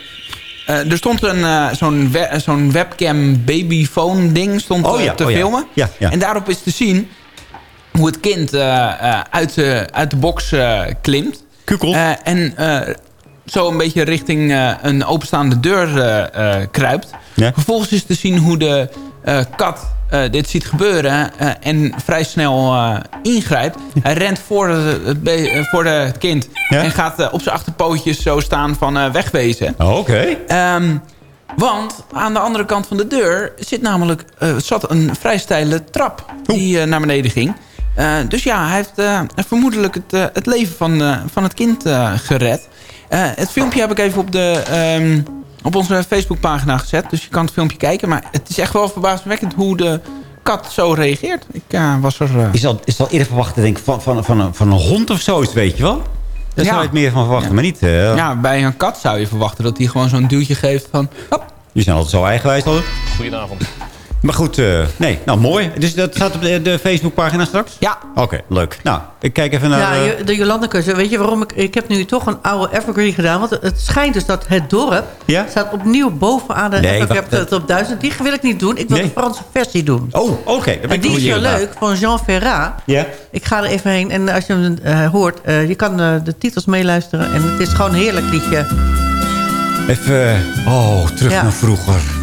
eh, er stond een, eh, zo'n we- zo'n webcam babyphone ding stond Oh eh, ja, te oh ja. filmen. Ja, ja. En daarop is te zien hoe het kind eh, eh, uit, de, uit de box eh, klimt. Kukelt. Eh, en zo een beetje richting een openstaande deur kruipt. Ja. Vervolgens is te zien hoe de kat dit ziet gebeuren en vrij snel ingrijpt. Hij rent voor, de, het, voor de, het kind Ja. en gaat op zijn achterpootjes zo staan van wegwezen. Oh, Oké. Ehm, want aan de andere kant van de deur zit namelijk, zat een vrij steile trap die naar beneden ging. Eh, dus ja, hij heeft eh, vermoedelijk het, eh, het leven van, eh, van het kind eh, gered. Eh, het filmpje heb ik even op, de, ehm, op onze Facebookpagina gezet. Dus je kan het filmpje kijken. Maar het is echt wel verbazingwekkend hoe de kat zo reageert. Ik eh, was er... eh, Is dat, is dat eerder verwachten denk ik, van, van, van, een, van een hond of zoiets, weet je wel? Daar zou je het meer van verwachten, maar niet... eh, Ja, bij een kat zou je verwachten dat hij gewoon zo'n duwtje geeft van... Hop. Die zijn altijd zo eigenwijs. Al. Goedenavond. Maar goed, eh, nee, nou mooi. Dus dat staat op de, de Facebookpagina straks? Ja. Oké, leuk. Nou, ik kijk even naar... Ja, eh, de Jolandekeuze. Weet je waarom ik... Ik heb nu toch een oude evergreen gedaan. Want het schijnt dus dat het dorp... staat opnieuw bovenaan de Nee, Evergreen wacht, top 1000. Die wil ik niet doen. Ik wil Nee. de Franse versie doen. Oh, oké. ben En die is naar. leuk, van Jean Ferrat. Ja? Ik ga er even heen. En als je hem eh, hoort, je kan de titels meeluisteren. En het is gewoon een heerlijk liedje. Even... Oh, terug Ja. naar vroeger.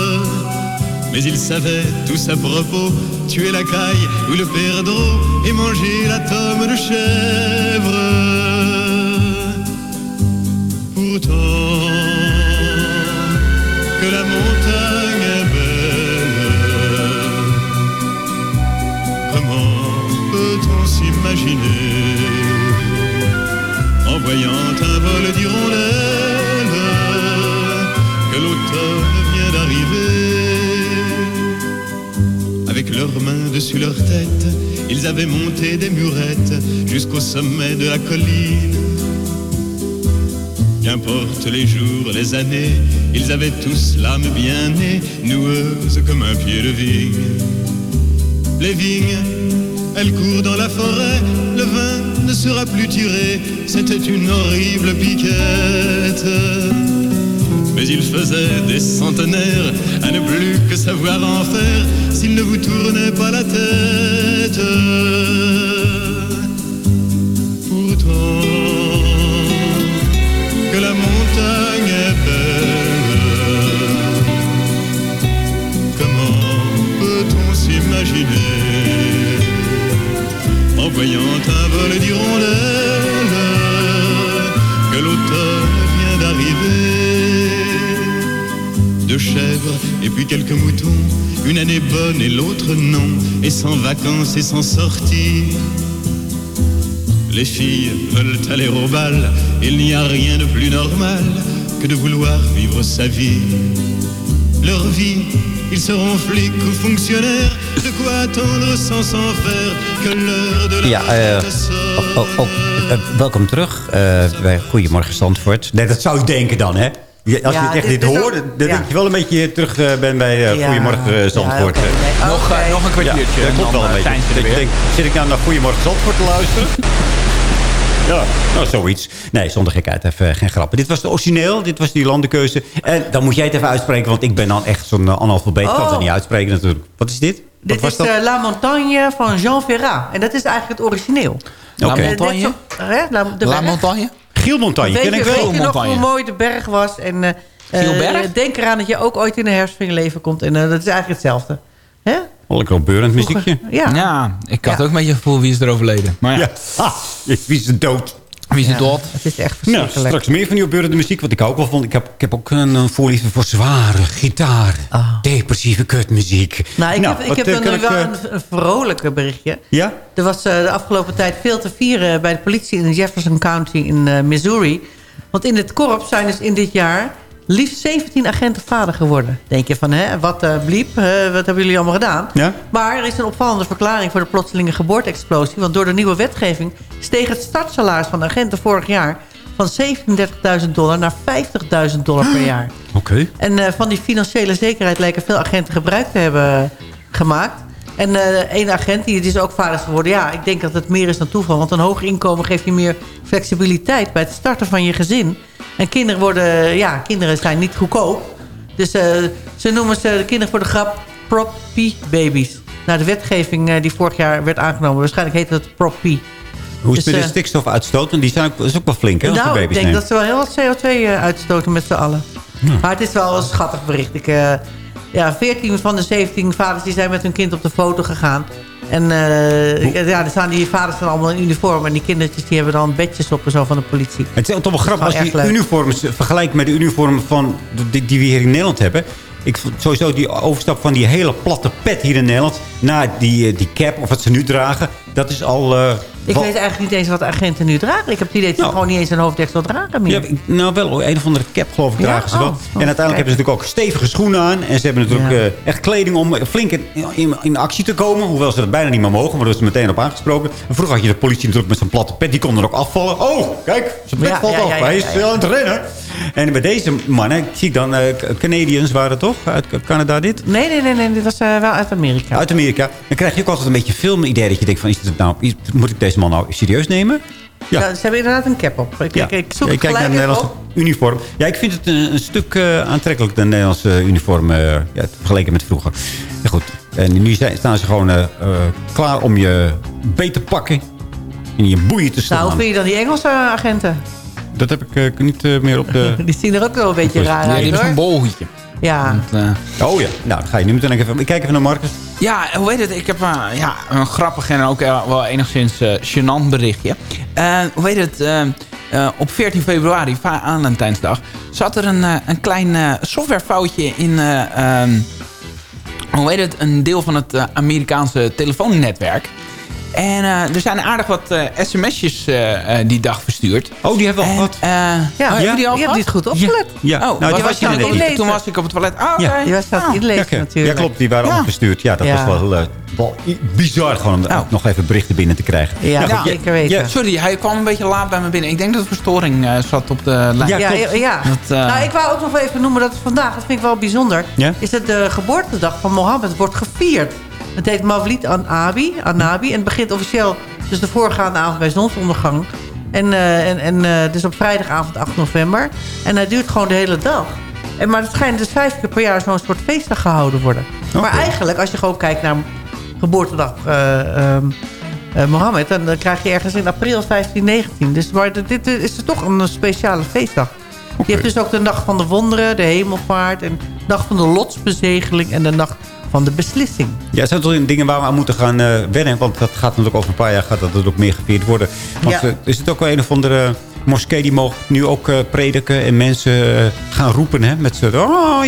Mais ils savaient tous à propos tuer la caille ou le perdreau et manger la tome de chèvre. Pourtant, que la montagne est belle, comment peut-on s'imaginer ils avaient monté des murettes jusqu'au sommet de la colline. Qu'importe les jours, les années, ils avaient tous l'âme bien née, noueuse comme un pied de vigne. Les vignes, elles courent dans la forêt, le vin ne sera plus tiré, c'était une horrible piquette. Mais il faisait des centenaires à ne plus que savoir en faire s'il ne vous tournait pas la tête. Pourtant, que la montagne est belle, comment peut-on s'imaginer? En voyant un vol d'hirondelles chèvres et puis quelques moutons, une année bonne et l'autre non, et sans vacances et sans sortie. Les filles veulent aller au bal, il n'y a rien de plus normal que de vouloir vivre sa vie. Leur vie, ils seront flics ou fonctionnaires, de quoi attendre sans s'en faire que l'heure de la Ja, eh, retraite oh, oh, oh, eh, welkom terug eh, bij Goedemorgen Zandvoort. Nee, dat zou je denken dan, hè? Je- Als Ja, je het echt dit hoort, dan ja. denk je wel een beetje terug eh, bent bij eh, Ja. Goedemorgen Ja, Zandvoort. Nog, eh, nog een kwartiertje Ja, dat klopt wel een eh, beetje. weer. denkt, zit ik nou naar Goedemorgen Zandvoort te luisteren? Ja, nou zoiets. Nee, zonder gekheid, even geen grappen. Dit was de origineel, dit was die landenkeuze. En dan moet jij het even uitspreken, want ik ben dan echt zo'n eh, analfabeet. Ik kan het Oh. niet uitspreken natuurlijk. Wat is dit? Wat Dit was is dat? eh, La Montagne van Jean Ferrat. En dat is eigenlijk het origineel. La Eh, Montagne? La, de La. Montagne? Giel Montagne, Weet ken je, ik weet wel. je nog Montagne. hoe mooi de berg was? En, eh, eh, denk eraan dat je ook ooit in de herfst van je leven komt. En eh, dat is eigenlijk hetzelfde. Hè? Lekker opbeurend muziekje. Ja. Ja, ik had Ja. ook een beetje het gevoel wie is er overleden. Maar ja, wie is er dood? Wie dood? Het is echt Nou, verschrikkelijk. straks meer van die opbeurende muziek, wat ik ook wel vond. Ik heb, ik heb ook een, een voorliefde voor zware gitaar. Depressieve kutmuziek. nou, ik heb, wat, ik heb eh, dan nu wel eh, een, een vrolijke berichtje. Ja? Er was eh, de afgelopen tijd veel te vieren bij de politie in Jefferson County in eh, Missouri. Want in het korps zijn dus in dit jaar liefst 17 agenten vader geworden. Denk je van, hè, wat eh, bliep, eh, wat hebben jullie allemaal gedaan? Ja? Maar er is een opvallende verklaring voor de plotselinge geboorteexplosie. Want door de nieuwe wetgeving steeg het startsalaris van de agenten vorig jaar... van 37.000 dollar naar 50.000 dollar per jaar. Oké. En eh, van die financiële zekerheid lijken veel agenten gebruik te hebben gemaakt. En eh één agent, die is ook vader geworden. Ja, ik denk dat het meer is dan toeval. Want een hoger inkomen geeft je meer flexibiliteit bij het starten van je gezin. En kinderen worden, ja, kinderen zijn niet goedkoop. Dus eh, ze noemen ze de kinderen voor de grap Prop P-babies. Naar de wetgeving eh, die vorig jaar werd aangenomen. Waarschijnlijk heet het Prop P. Hoe is het Dus, met de eh, stikstofuitstoot? Want die zijn ook, dat is ook wel flink, hè? Als nou, ik denk nemen. dat ze wel heel wat CO2 eh, uitstoten met z'n allen. Maar het is wel een schattig bericht. Ik, ja, 14 van de 17 vaders die zijn met hun kind op de foto gegaan. En eh, ja, er staan die vaders dan allemaal in uniform. En die kindertjes die hebben dan bedjes op en zo van de politie. Het is toch wel grappig als je uniformen vergelijkt met de uniformen van die, die we hier in Nederland hebben. Ik sowieso die overstap van die hele platte pet hier in Nederland naar die, eh, die cap of wat ze nu dragen. Dat is al... eh, Ik weet eigenlijk niet eens wat agenten nu dragen. Ik heb het idee dat ze gewoon niet eens een hoofddeksel dragen meer. Ja, nou wel, een of andere cap geloof ik Ja? dragen ze wel. Oh, oh, en uiteindelijk kijk. hebben ze natuurlijk ook stevige schoenen aan. En ze hebben natuurlijk Ja. eh, echt kleding om flink in, in, in actie te komen. Hoewel ze dat bijna niet meer mogen, maar daar is er meteen op aangesproken. En vroeger had je de politie natuurlijk met zijn platte pet. Die kon er ook afvallen. Oh, kijk, zijn pet valt af. Hij is aan het rennen. En bij deze mannen, zie ik dan, eh, Canadians waren het toch? Uit Canada dit? Nee, nee, nee, nee. Dit was eh, wel uit Amerika. Uit Amerika. Dan krijg je ook altijd een beetje film idee dat je denkt van, is het nou, is- moet ik deze man nou serieus nemen? Ja. ze hebben inderdaad een cap op. Ik, ik, ik zoek Ja, het kijk naar het Nederlandse op. uniform. Ja, ik vind het een, een stuk eh, aantrekkelijk, de Nederlandse uniform, ja, vergeleken met vroeger. Ja, goed. En nu zijn, staan ze gewoon klaar om je beet te pakken en je boeien te slaan. Nou, hoe vind je dan die Engelse agenten? Dat heb ik eh, niet eh, meer op de... *laughs* Die zien er ook wel een beetje raar uit, die hebben zo'n hoor. bolhoedje. Ja. Oh ja, nou, dan ga je nu meteen even... Ik kijk even naar Marcus. Ja, hoe heet het? Ik heb eh, ja, een grappig en ook eh, wel enigszins eh gênant berichtje. Eh, hoe heet het? eh, eh, op 14 februari, va- Valentijnsdag, zat er een, eh, een klein eh, softwarefoutje in... eh, ehm, hoe heet het? Een deel van het eh, Amerikaanse telefoonnetwerk. En eh, er zijn aardig wat eh, sms'jes eh, eh, die dag verstuurd. Oh, die hebben we al gehad. Ja, oh, hebben die al je hebt gehad? niet goed opgelet. Ja, Oh, nou, die was je niet. Toen was ik op het toilet. Ah, oké. Ja. Je was inlezen ja, natuurlijk. Ja, klopt. Die waren Ja. opgestuurd. Ja, dat Ja. was wel, wel bizar gewoon om nog even berichten binnen te krijgen. Ja, Nou, goed, zeker weten. Ja, sorry, hij kwam een beetje laat bij me binnen. Ik denk dat er verstoring eh, zat op de lijn. Ja, ja, ja. Dat, eh, Nou, ik wou ook nog wel even noemen dat vandaag, dat vind ik wel bijzonder, Ja? is dat de geboortedag van Mohammed wordt gevierd. Het heet Mawlid Anabi, Anabi en het begint officieel dus de voorgaande avond bij zonsondergang. En, eh, en, en eh, dus op vrijdagavond 8 november. En hij duurt gewoon de hele dag. En, maar het schijnt dus vijf keer per jaar zo'n soort feestdag gehouden worden. Maar eigenlijk, als je gewoon kijkt naar geboortedag eh, ehm, eh, Mohammed... Dan, dan krijg je ergens in april 15, 19. Dus maar dit, dit is toch een speciale feestdag. Je hebt dus ook de nacht van de wonderen, de hemelvaart... en de nacht van de lotsbezegeling en de nacht van de beslissing. Ja, het zijn toch dingen waar we aan moeten gaan eh, wennen. Want dat gaat natuurlijk over een paar jaar gaat dat ook meer gevierd worden. Want Ja. eh, is het ook wel een of andere moskee die mogen nu ook eh, prediken en mensen eh, gaan roepen hè, met z'n... Oh.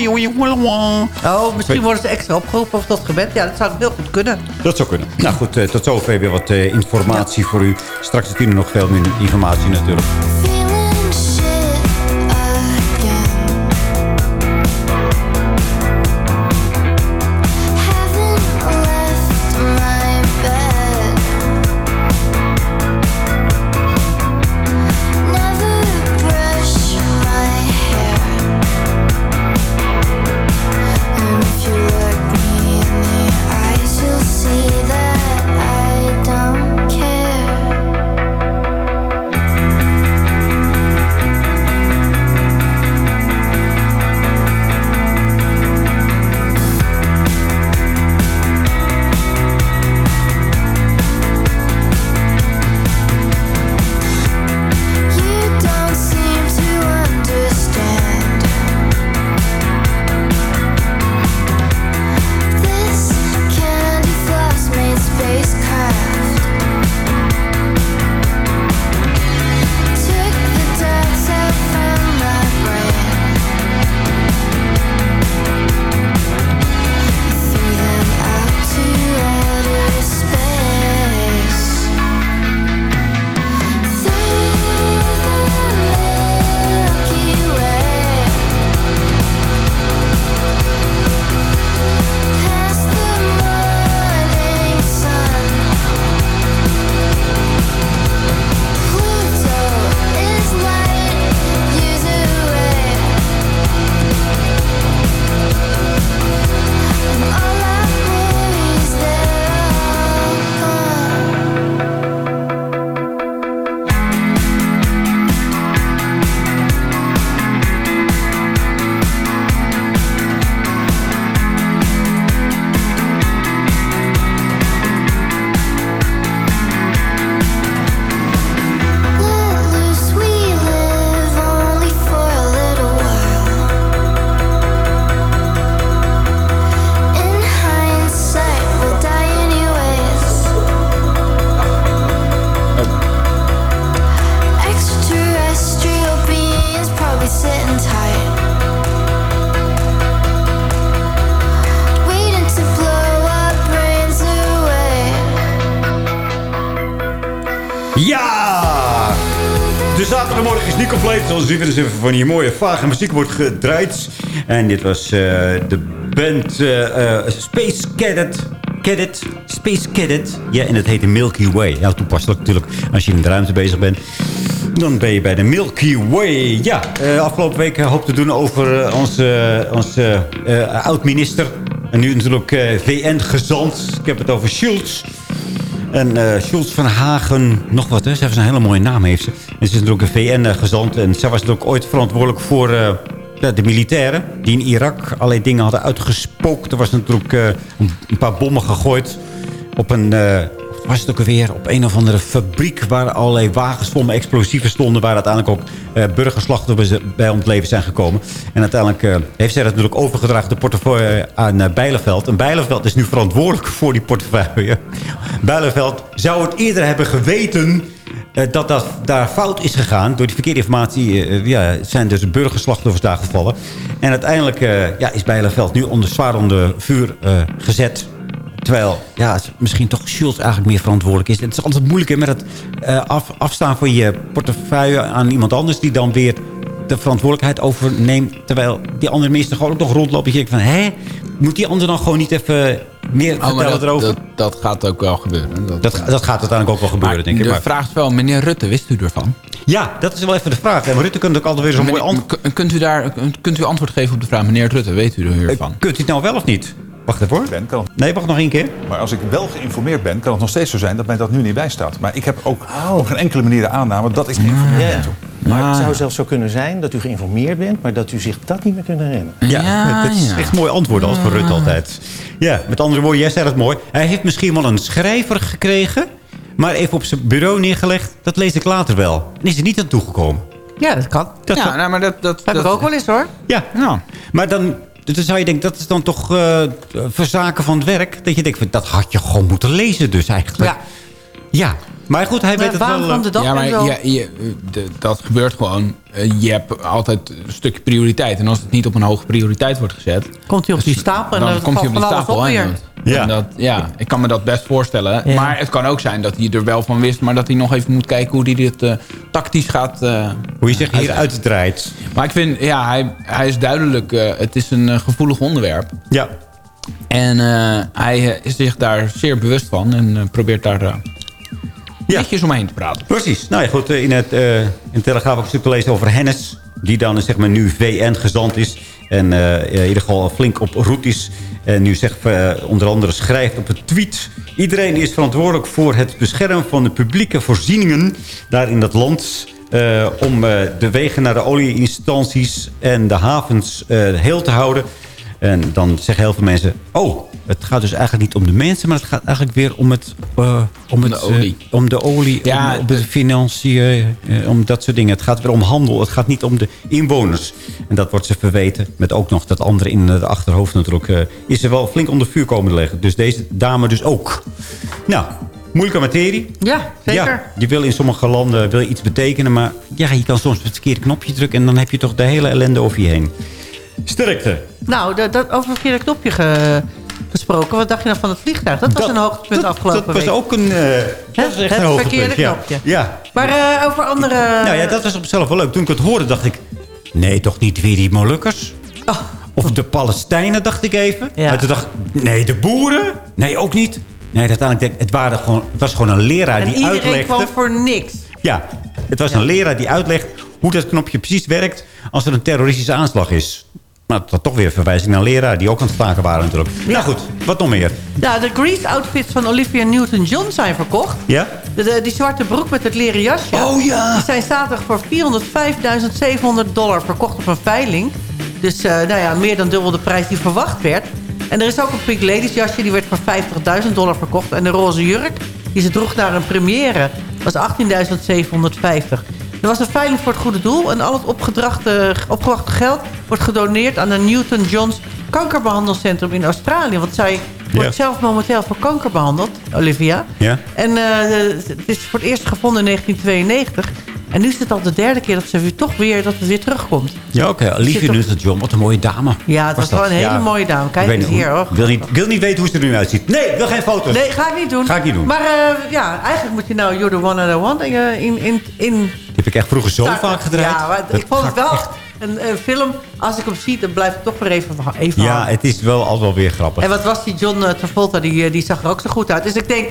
Oh, misschien worden ze extra opgeroepen of tot gebed. Ja, dat zou heel goed kunnen. Dat zou kunnen. Nou goed, eh, tot zover weer wat eh, informatie voor u. Straks is er nog veel meer informatie natuurlijk. U weer eens even van die mooie vage muziek wordt gedraaid. En dit was eh, de band eh, eh, Space Cadet. Cadet. Space Cadet. Ja, en het heet de Milky Way. Ja, toepasselijk natuurlijk als je in de ruimte bezig bent. Dan ben je bij de Milky Way. Ja, eh, afgelopen week hoop te doen over onze, onze oud-minister. En nu natuurlijk VN-gezant. Ik heb het over Schultz. En eh Schultz van Hagen, nog wat, hè? Ze heeft een hele mooie naam, heeft ze. Ze is natuurlijk een VN-gezant. En zij was natuurlijk ooit verantwoordelijk voor eh, de militairen... die in Irak allerlei dingen hadden uitgespookt. Er was natuurlijk eh, een, paar bommen gegooid op een... eh, was het ook alweer? Op een of andere fabriek waar allerlei wagens vol met explosieven stonden... waar uiteindelijk ook eh, burgerslachtoffers bij om het leven zijn gekomen. En uiteindelijk eh, heeft zij dat natuurlijk overgedragen... de portefeuille aan eh, Bijleveld. En Bijleveld is nu verantwoordelijk voor die portefeuille. *laughs* Bijleveld zou het eerder hebben geweten... eh, dat dat daar fout is gegaan. Door die verkeerde informatie eh, ja, zijn dus burgerslachtoffers daar gevallen. En uiteindelijk eh, ja, is Bijleveld nu onder, zwaar onder vuur eh, gezet... Terwijl, ja, misschien toch Schultz eigenlijk meer verantwoordelijk is. Het is altijd moeilijk met het eh, af, afstaan van je portefeuille aan iemand anders... die dan weer de verantwoordelijkheid overneemt. Terwijl die andere minister gewoon ook nog rondloopt. En je denkt van, hè, moet die ander dan gewoon niet even meer Oh, vertellen dat, erover? dat, dat gaat ook wel gebeuren. Dat, Dat, dat gaat uiteindelijk ook wel gebeuren, denk ik. de Maar, vraag is wel, meneer Rutte, wist u ervan? ja, dat is wel even de vraag. En Rutte kunt ook altijd weer zo'n mooi antwoord... Kunt u, daar, kunt u antwoord geven op de vraag, meneer Rutte, weet u er hiervan? Kunt u het nou wel of niet? Wacht even hoor. Ben, kan, Nee, wacht nog één keer. maar als ik wel geïnformeerd ben, kan het nog steeds zo zijn dat mij dat nu niet bijstaat. Maar ik heb ook op geen enkele manier de aanname dat ik geïnformeerd Ja. Maar het zou zelfs zo kunnen zijn dat u geïnformeerd bent... maar dat u zich dat niet meer kunt herinneren. Ja, dat is echt mooi antwoord als van Rutte altijd. Ja, met andere woorden, jij zei het mooi. Hij heeft misschien wel een schrijver gekregen... maar even op zijn bureau neergelegd. Dat lees ik later wel. En is er niet aan toegekomen. Ja, dat kan. Dat ja, nou, maar dat... dat, Heb ik ook wel eens hoor. Ja, maar dan, dan zou je denken... dat is dan toch eh verzaken van het werk. Dat je denkt, dat had je gewoon moeten lezen dus eigenlijk. Ja. Ja, maar goed, hij weet het wel... van eh, de dag ja, maar zo. je, je, de- dat gebeurt gewoon. Eh, Je hebt altijd een stukje prioriteit. En als het niet op een hoge prioriteit wordt gezet... Komt hij op die stapel en dan komt hij op die stapel en Ja. en dat, ja, ik kan me dat best voorstellen. Ja. Maar het kan ook zijn dat hij er wel van wist... maar dat hij nog even moet kijken hoe hij dit eh, tactisch gaat... eh, Hoe je zich hier uitdraait. maar ik vind, ja, hij, hij is duidelijk... eh, het is een gevoelig onderwerp. Ja. En eh, hij is zich daar zeer bewust van... en probeert daar netjes omheen te praten. Precies. Nou ja, goed. eh, In het, eh in het Telegraaf ook een stuk te lezen over Hennis. Die dan zeg maar nu VN-gezant is. En eh, in ieder geval flink op route is. En nu zegt onder andere schrijft op een tweet... Iedereen is verantwoordelijk voor het beschermen van de publieke voorzieningen... daar in dat land... om de wegen naar de olieinstanties en de havens heel te houden. En dan zeggen heel veel mensen... oh, het gaat dus eigenlijk niet om de mensen... maar het gaat eigenlijk weer om, het, eh, om, de het, eh, olie. om de olie, Ja, om, om de financiën, eh, om dat soort dingen. Het gaat weer om handel, het gaat niet om de inwoners. En dat wordt ze verweten. Met ook nog dat andere in het achterhoofd natuurlijk... eh, is er wel flink onder vuur komen te liggen. Dus deze dame dus ook. Nou, moeilijke materie. Ja, zeker. Ja, je wil in sommige landen wil je iets betekenen... maar ja, je kan soms het verkeerde knopje drukken... en dan heb je toch de hele ellende over je heen. Sterkte. Nou, dat, dat, over het verkeerde knopje ge- gesproken. Wat dacht je nou van het vliegtuig? Dat, was een hoogtepunt afgelopen Dat was week. ook een, eh, dat was echt het een hoogtepunt. verkeerde ja. knopje. Ja. Maar eh, over andere... Nou ja, dat was op zichzelf wel leuk. Toen ik het hoorde, dacht ik... Nee, toch niet weer die Molukkers? Of de Palestijnen, dacht ik even. Ja. Maar toen dacht ik, nee, de boeren? Nee, ook niet. Nee, uiteindelijk denk ik, het, waren gewoon, het was gewoon een leraar en die iedereen uitlegde... kwam voor niks. Ja, het was een leraar die uitlegt hoe dat knopje precies werkt... als er een terroristische aanslag is. Maar dat toch weer verwijzing naar leraar... die ook aan het staken waren natuurlijk. Nou goed, wat nog meer? Ja, de Grease-outfits van Olivia Newton-John zijn verkocht. Ja? De, de- die zwarte broek met het leren jasje. Oh ja! Die zijn zaterdag voor 405.700 dollar verkocht op een veiling. Dus eh, nou ja, meer dan dubbel de prijs die verwacht werd. En er is ook een Pink Ladies jasje, die werd voor 50.000 dollar verkocht. En de roze jurk, die ze droeg naar een première, was 18.750. Er was een veiling voor het goede doel. En al het opgebrachte geld wordt gedoneerd aan de Newton Johns kankerbehandelcentrum in Australië. Want zij wordt zelf momenteel voor kanker behandeld, Olivia. Ja? En eh, het is voor het eerst gevonden in 1992. En nu is het al de derde keer dat, ze weer, toch weer, dat het weer terugkomt. Ja, oké. Zit Olivia op- Newton-John, wat een mooie dame. Ja, het was, wel dat? een hele Ja. mooie dame. Kijk eens hier, hoor. Ik wil niet, wil niet weten hoe ze er nu uitziet. Nee, ik wil geen foto's. Nee, ga ik niet doen. Ga ik niet doen. Maar eh, ja, eigenlijk moet je nou You're the One and I Want in, in, in, in Die heb ik echt vroeger zo starten. vaak gedraaid. Ja, maar Dat ik vond het wel een, een film. Als ik hem zie, dan blijf ik toch weer even, even Ja, hangen. het is wel altijd wel weer grappig. En wat was die John eh, Travolta, die, eh, die zag er ook zo goed uit. Dus ik denk,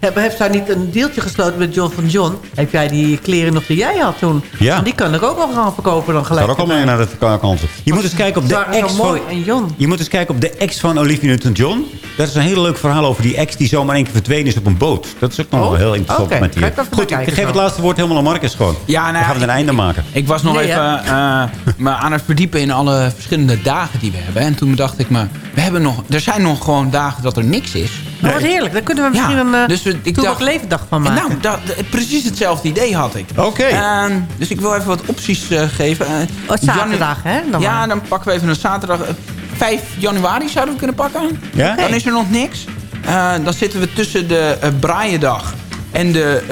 heeft zij niet een deeltje gesloten met John van John? Heb jij die kleren nog die jij had toen? Ja. Want die kan ik ook wel gaan verkopen dan gelijk. Gaat ook allemaal naar de kant. Je moet eens kijken op de ex mooi van... en. Je moet eens kijken op de ex van Olivia Newton-John. Dat is een heel leuk verhaal over die ex die zomaar één keer verdwenen is op een boot. Dat is ook nog Oh, wel heel interessant oké. met die. Goed, ik geef het laatste woord helemaal aan Marcus gewoon. Ja, nou Dan gaan we een einde maken. Ik was nog Nee, even eh, me aan het verdiepen in alle verschillende dagen die we hebben. En toen dacht ik me, we hebben nog, er zijn nog gewoon dagen dat er niks is. Dat was heerlijk. Daar kunnen we misschien een uh, dus we- ik dacht, levendag van maken. Nou, dat, precies hetzelfde idee had ik. Oké. Ehm, dus ik wil even wat opties eh, geven. Eh, Oh, zaterdag, hè? Dan ja, maar. dan pakken we even een zaterdag. Eh, 5 januari zouden we kunnen pakken. Ja? Dan is er nog niks. Eh, dan zitten we tussen de uh, Braaiendag en de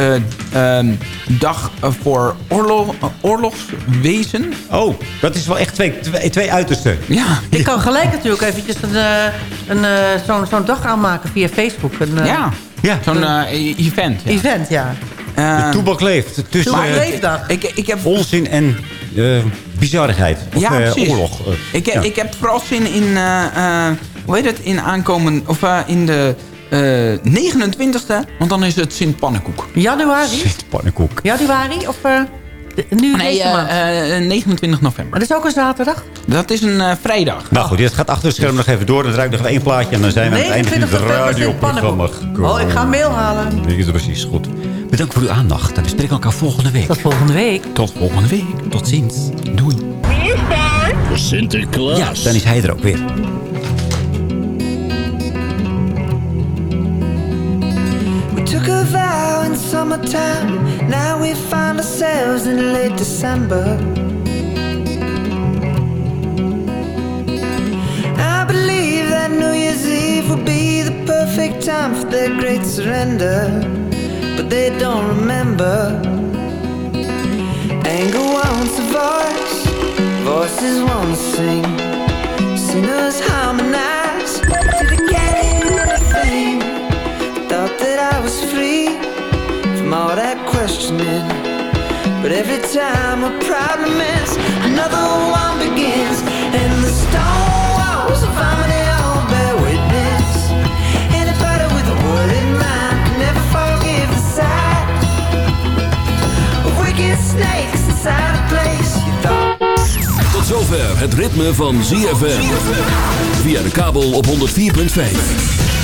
eh, ehm, dag voor oorlog, oorlogswezen. Oh, dat is wel echt twee, twee, twee uitersten. Ja. Ik kan gelijk natuurlijk eventjes een, eh, een, eh, zo'n zo'n dag aanmaken via Facebook. Een, Ja, ja. zo'n event. Ja. Event, ja. Eh, De toebak leeft. Tussen Toebak eh, leefdag. Ik, ik heb onzin en eh bizarigheid. Of ja, precies. oorlog. Ik, ja. ik heb vooral zin in, eh, eh, hoe heet het, in aankomen, of in de eh 29e, want dan is het Sint Pannenkoek. Januari? Sint Pannenkoek. Januari of eh, de- nu Nee, deze eh, maand? 29 november. Dat is ook een zaterdag? Dat is een eh, vrijdag. Nou goed, dit gaat achter het scherm nog even door. Dan draai ik nog één plaatje en dan zijn we aan het einde van het 29 radioprogramma. Oh, ik ga een mail halen. Dit is precies goed. Bedankt voor uw aandacht. En we spreken elkaar volgende week. Tot volgende week. Tot volgende week. Tot ziens. Doei. Sinterklaas. Ja, dan is hij er ook weer. Took a vow in summertime. Now we find ourselves in late December. I believe that New Year's Eve will be the perfect time for their great surrender. But they don't remember. Anger wants a voice, voices want to sing. Sinners harmonize from all that questioning. But every time a problem ends, another one begins. And the stone walls of harmony all bear witness. Anybody with a wooden mind can never forgive the sight of wicked snakes inside a place you thought. Tot zover het ritme van ZFM. Via de kabel op 104.5.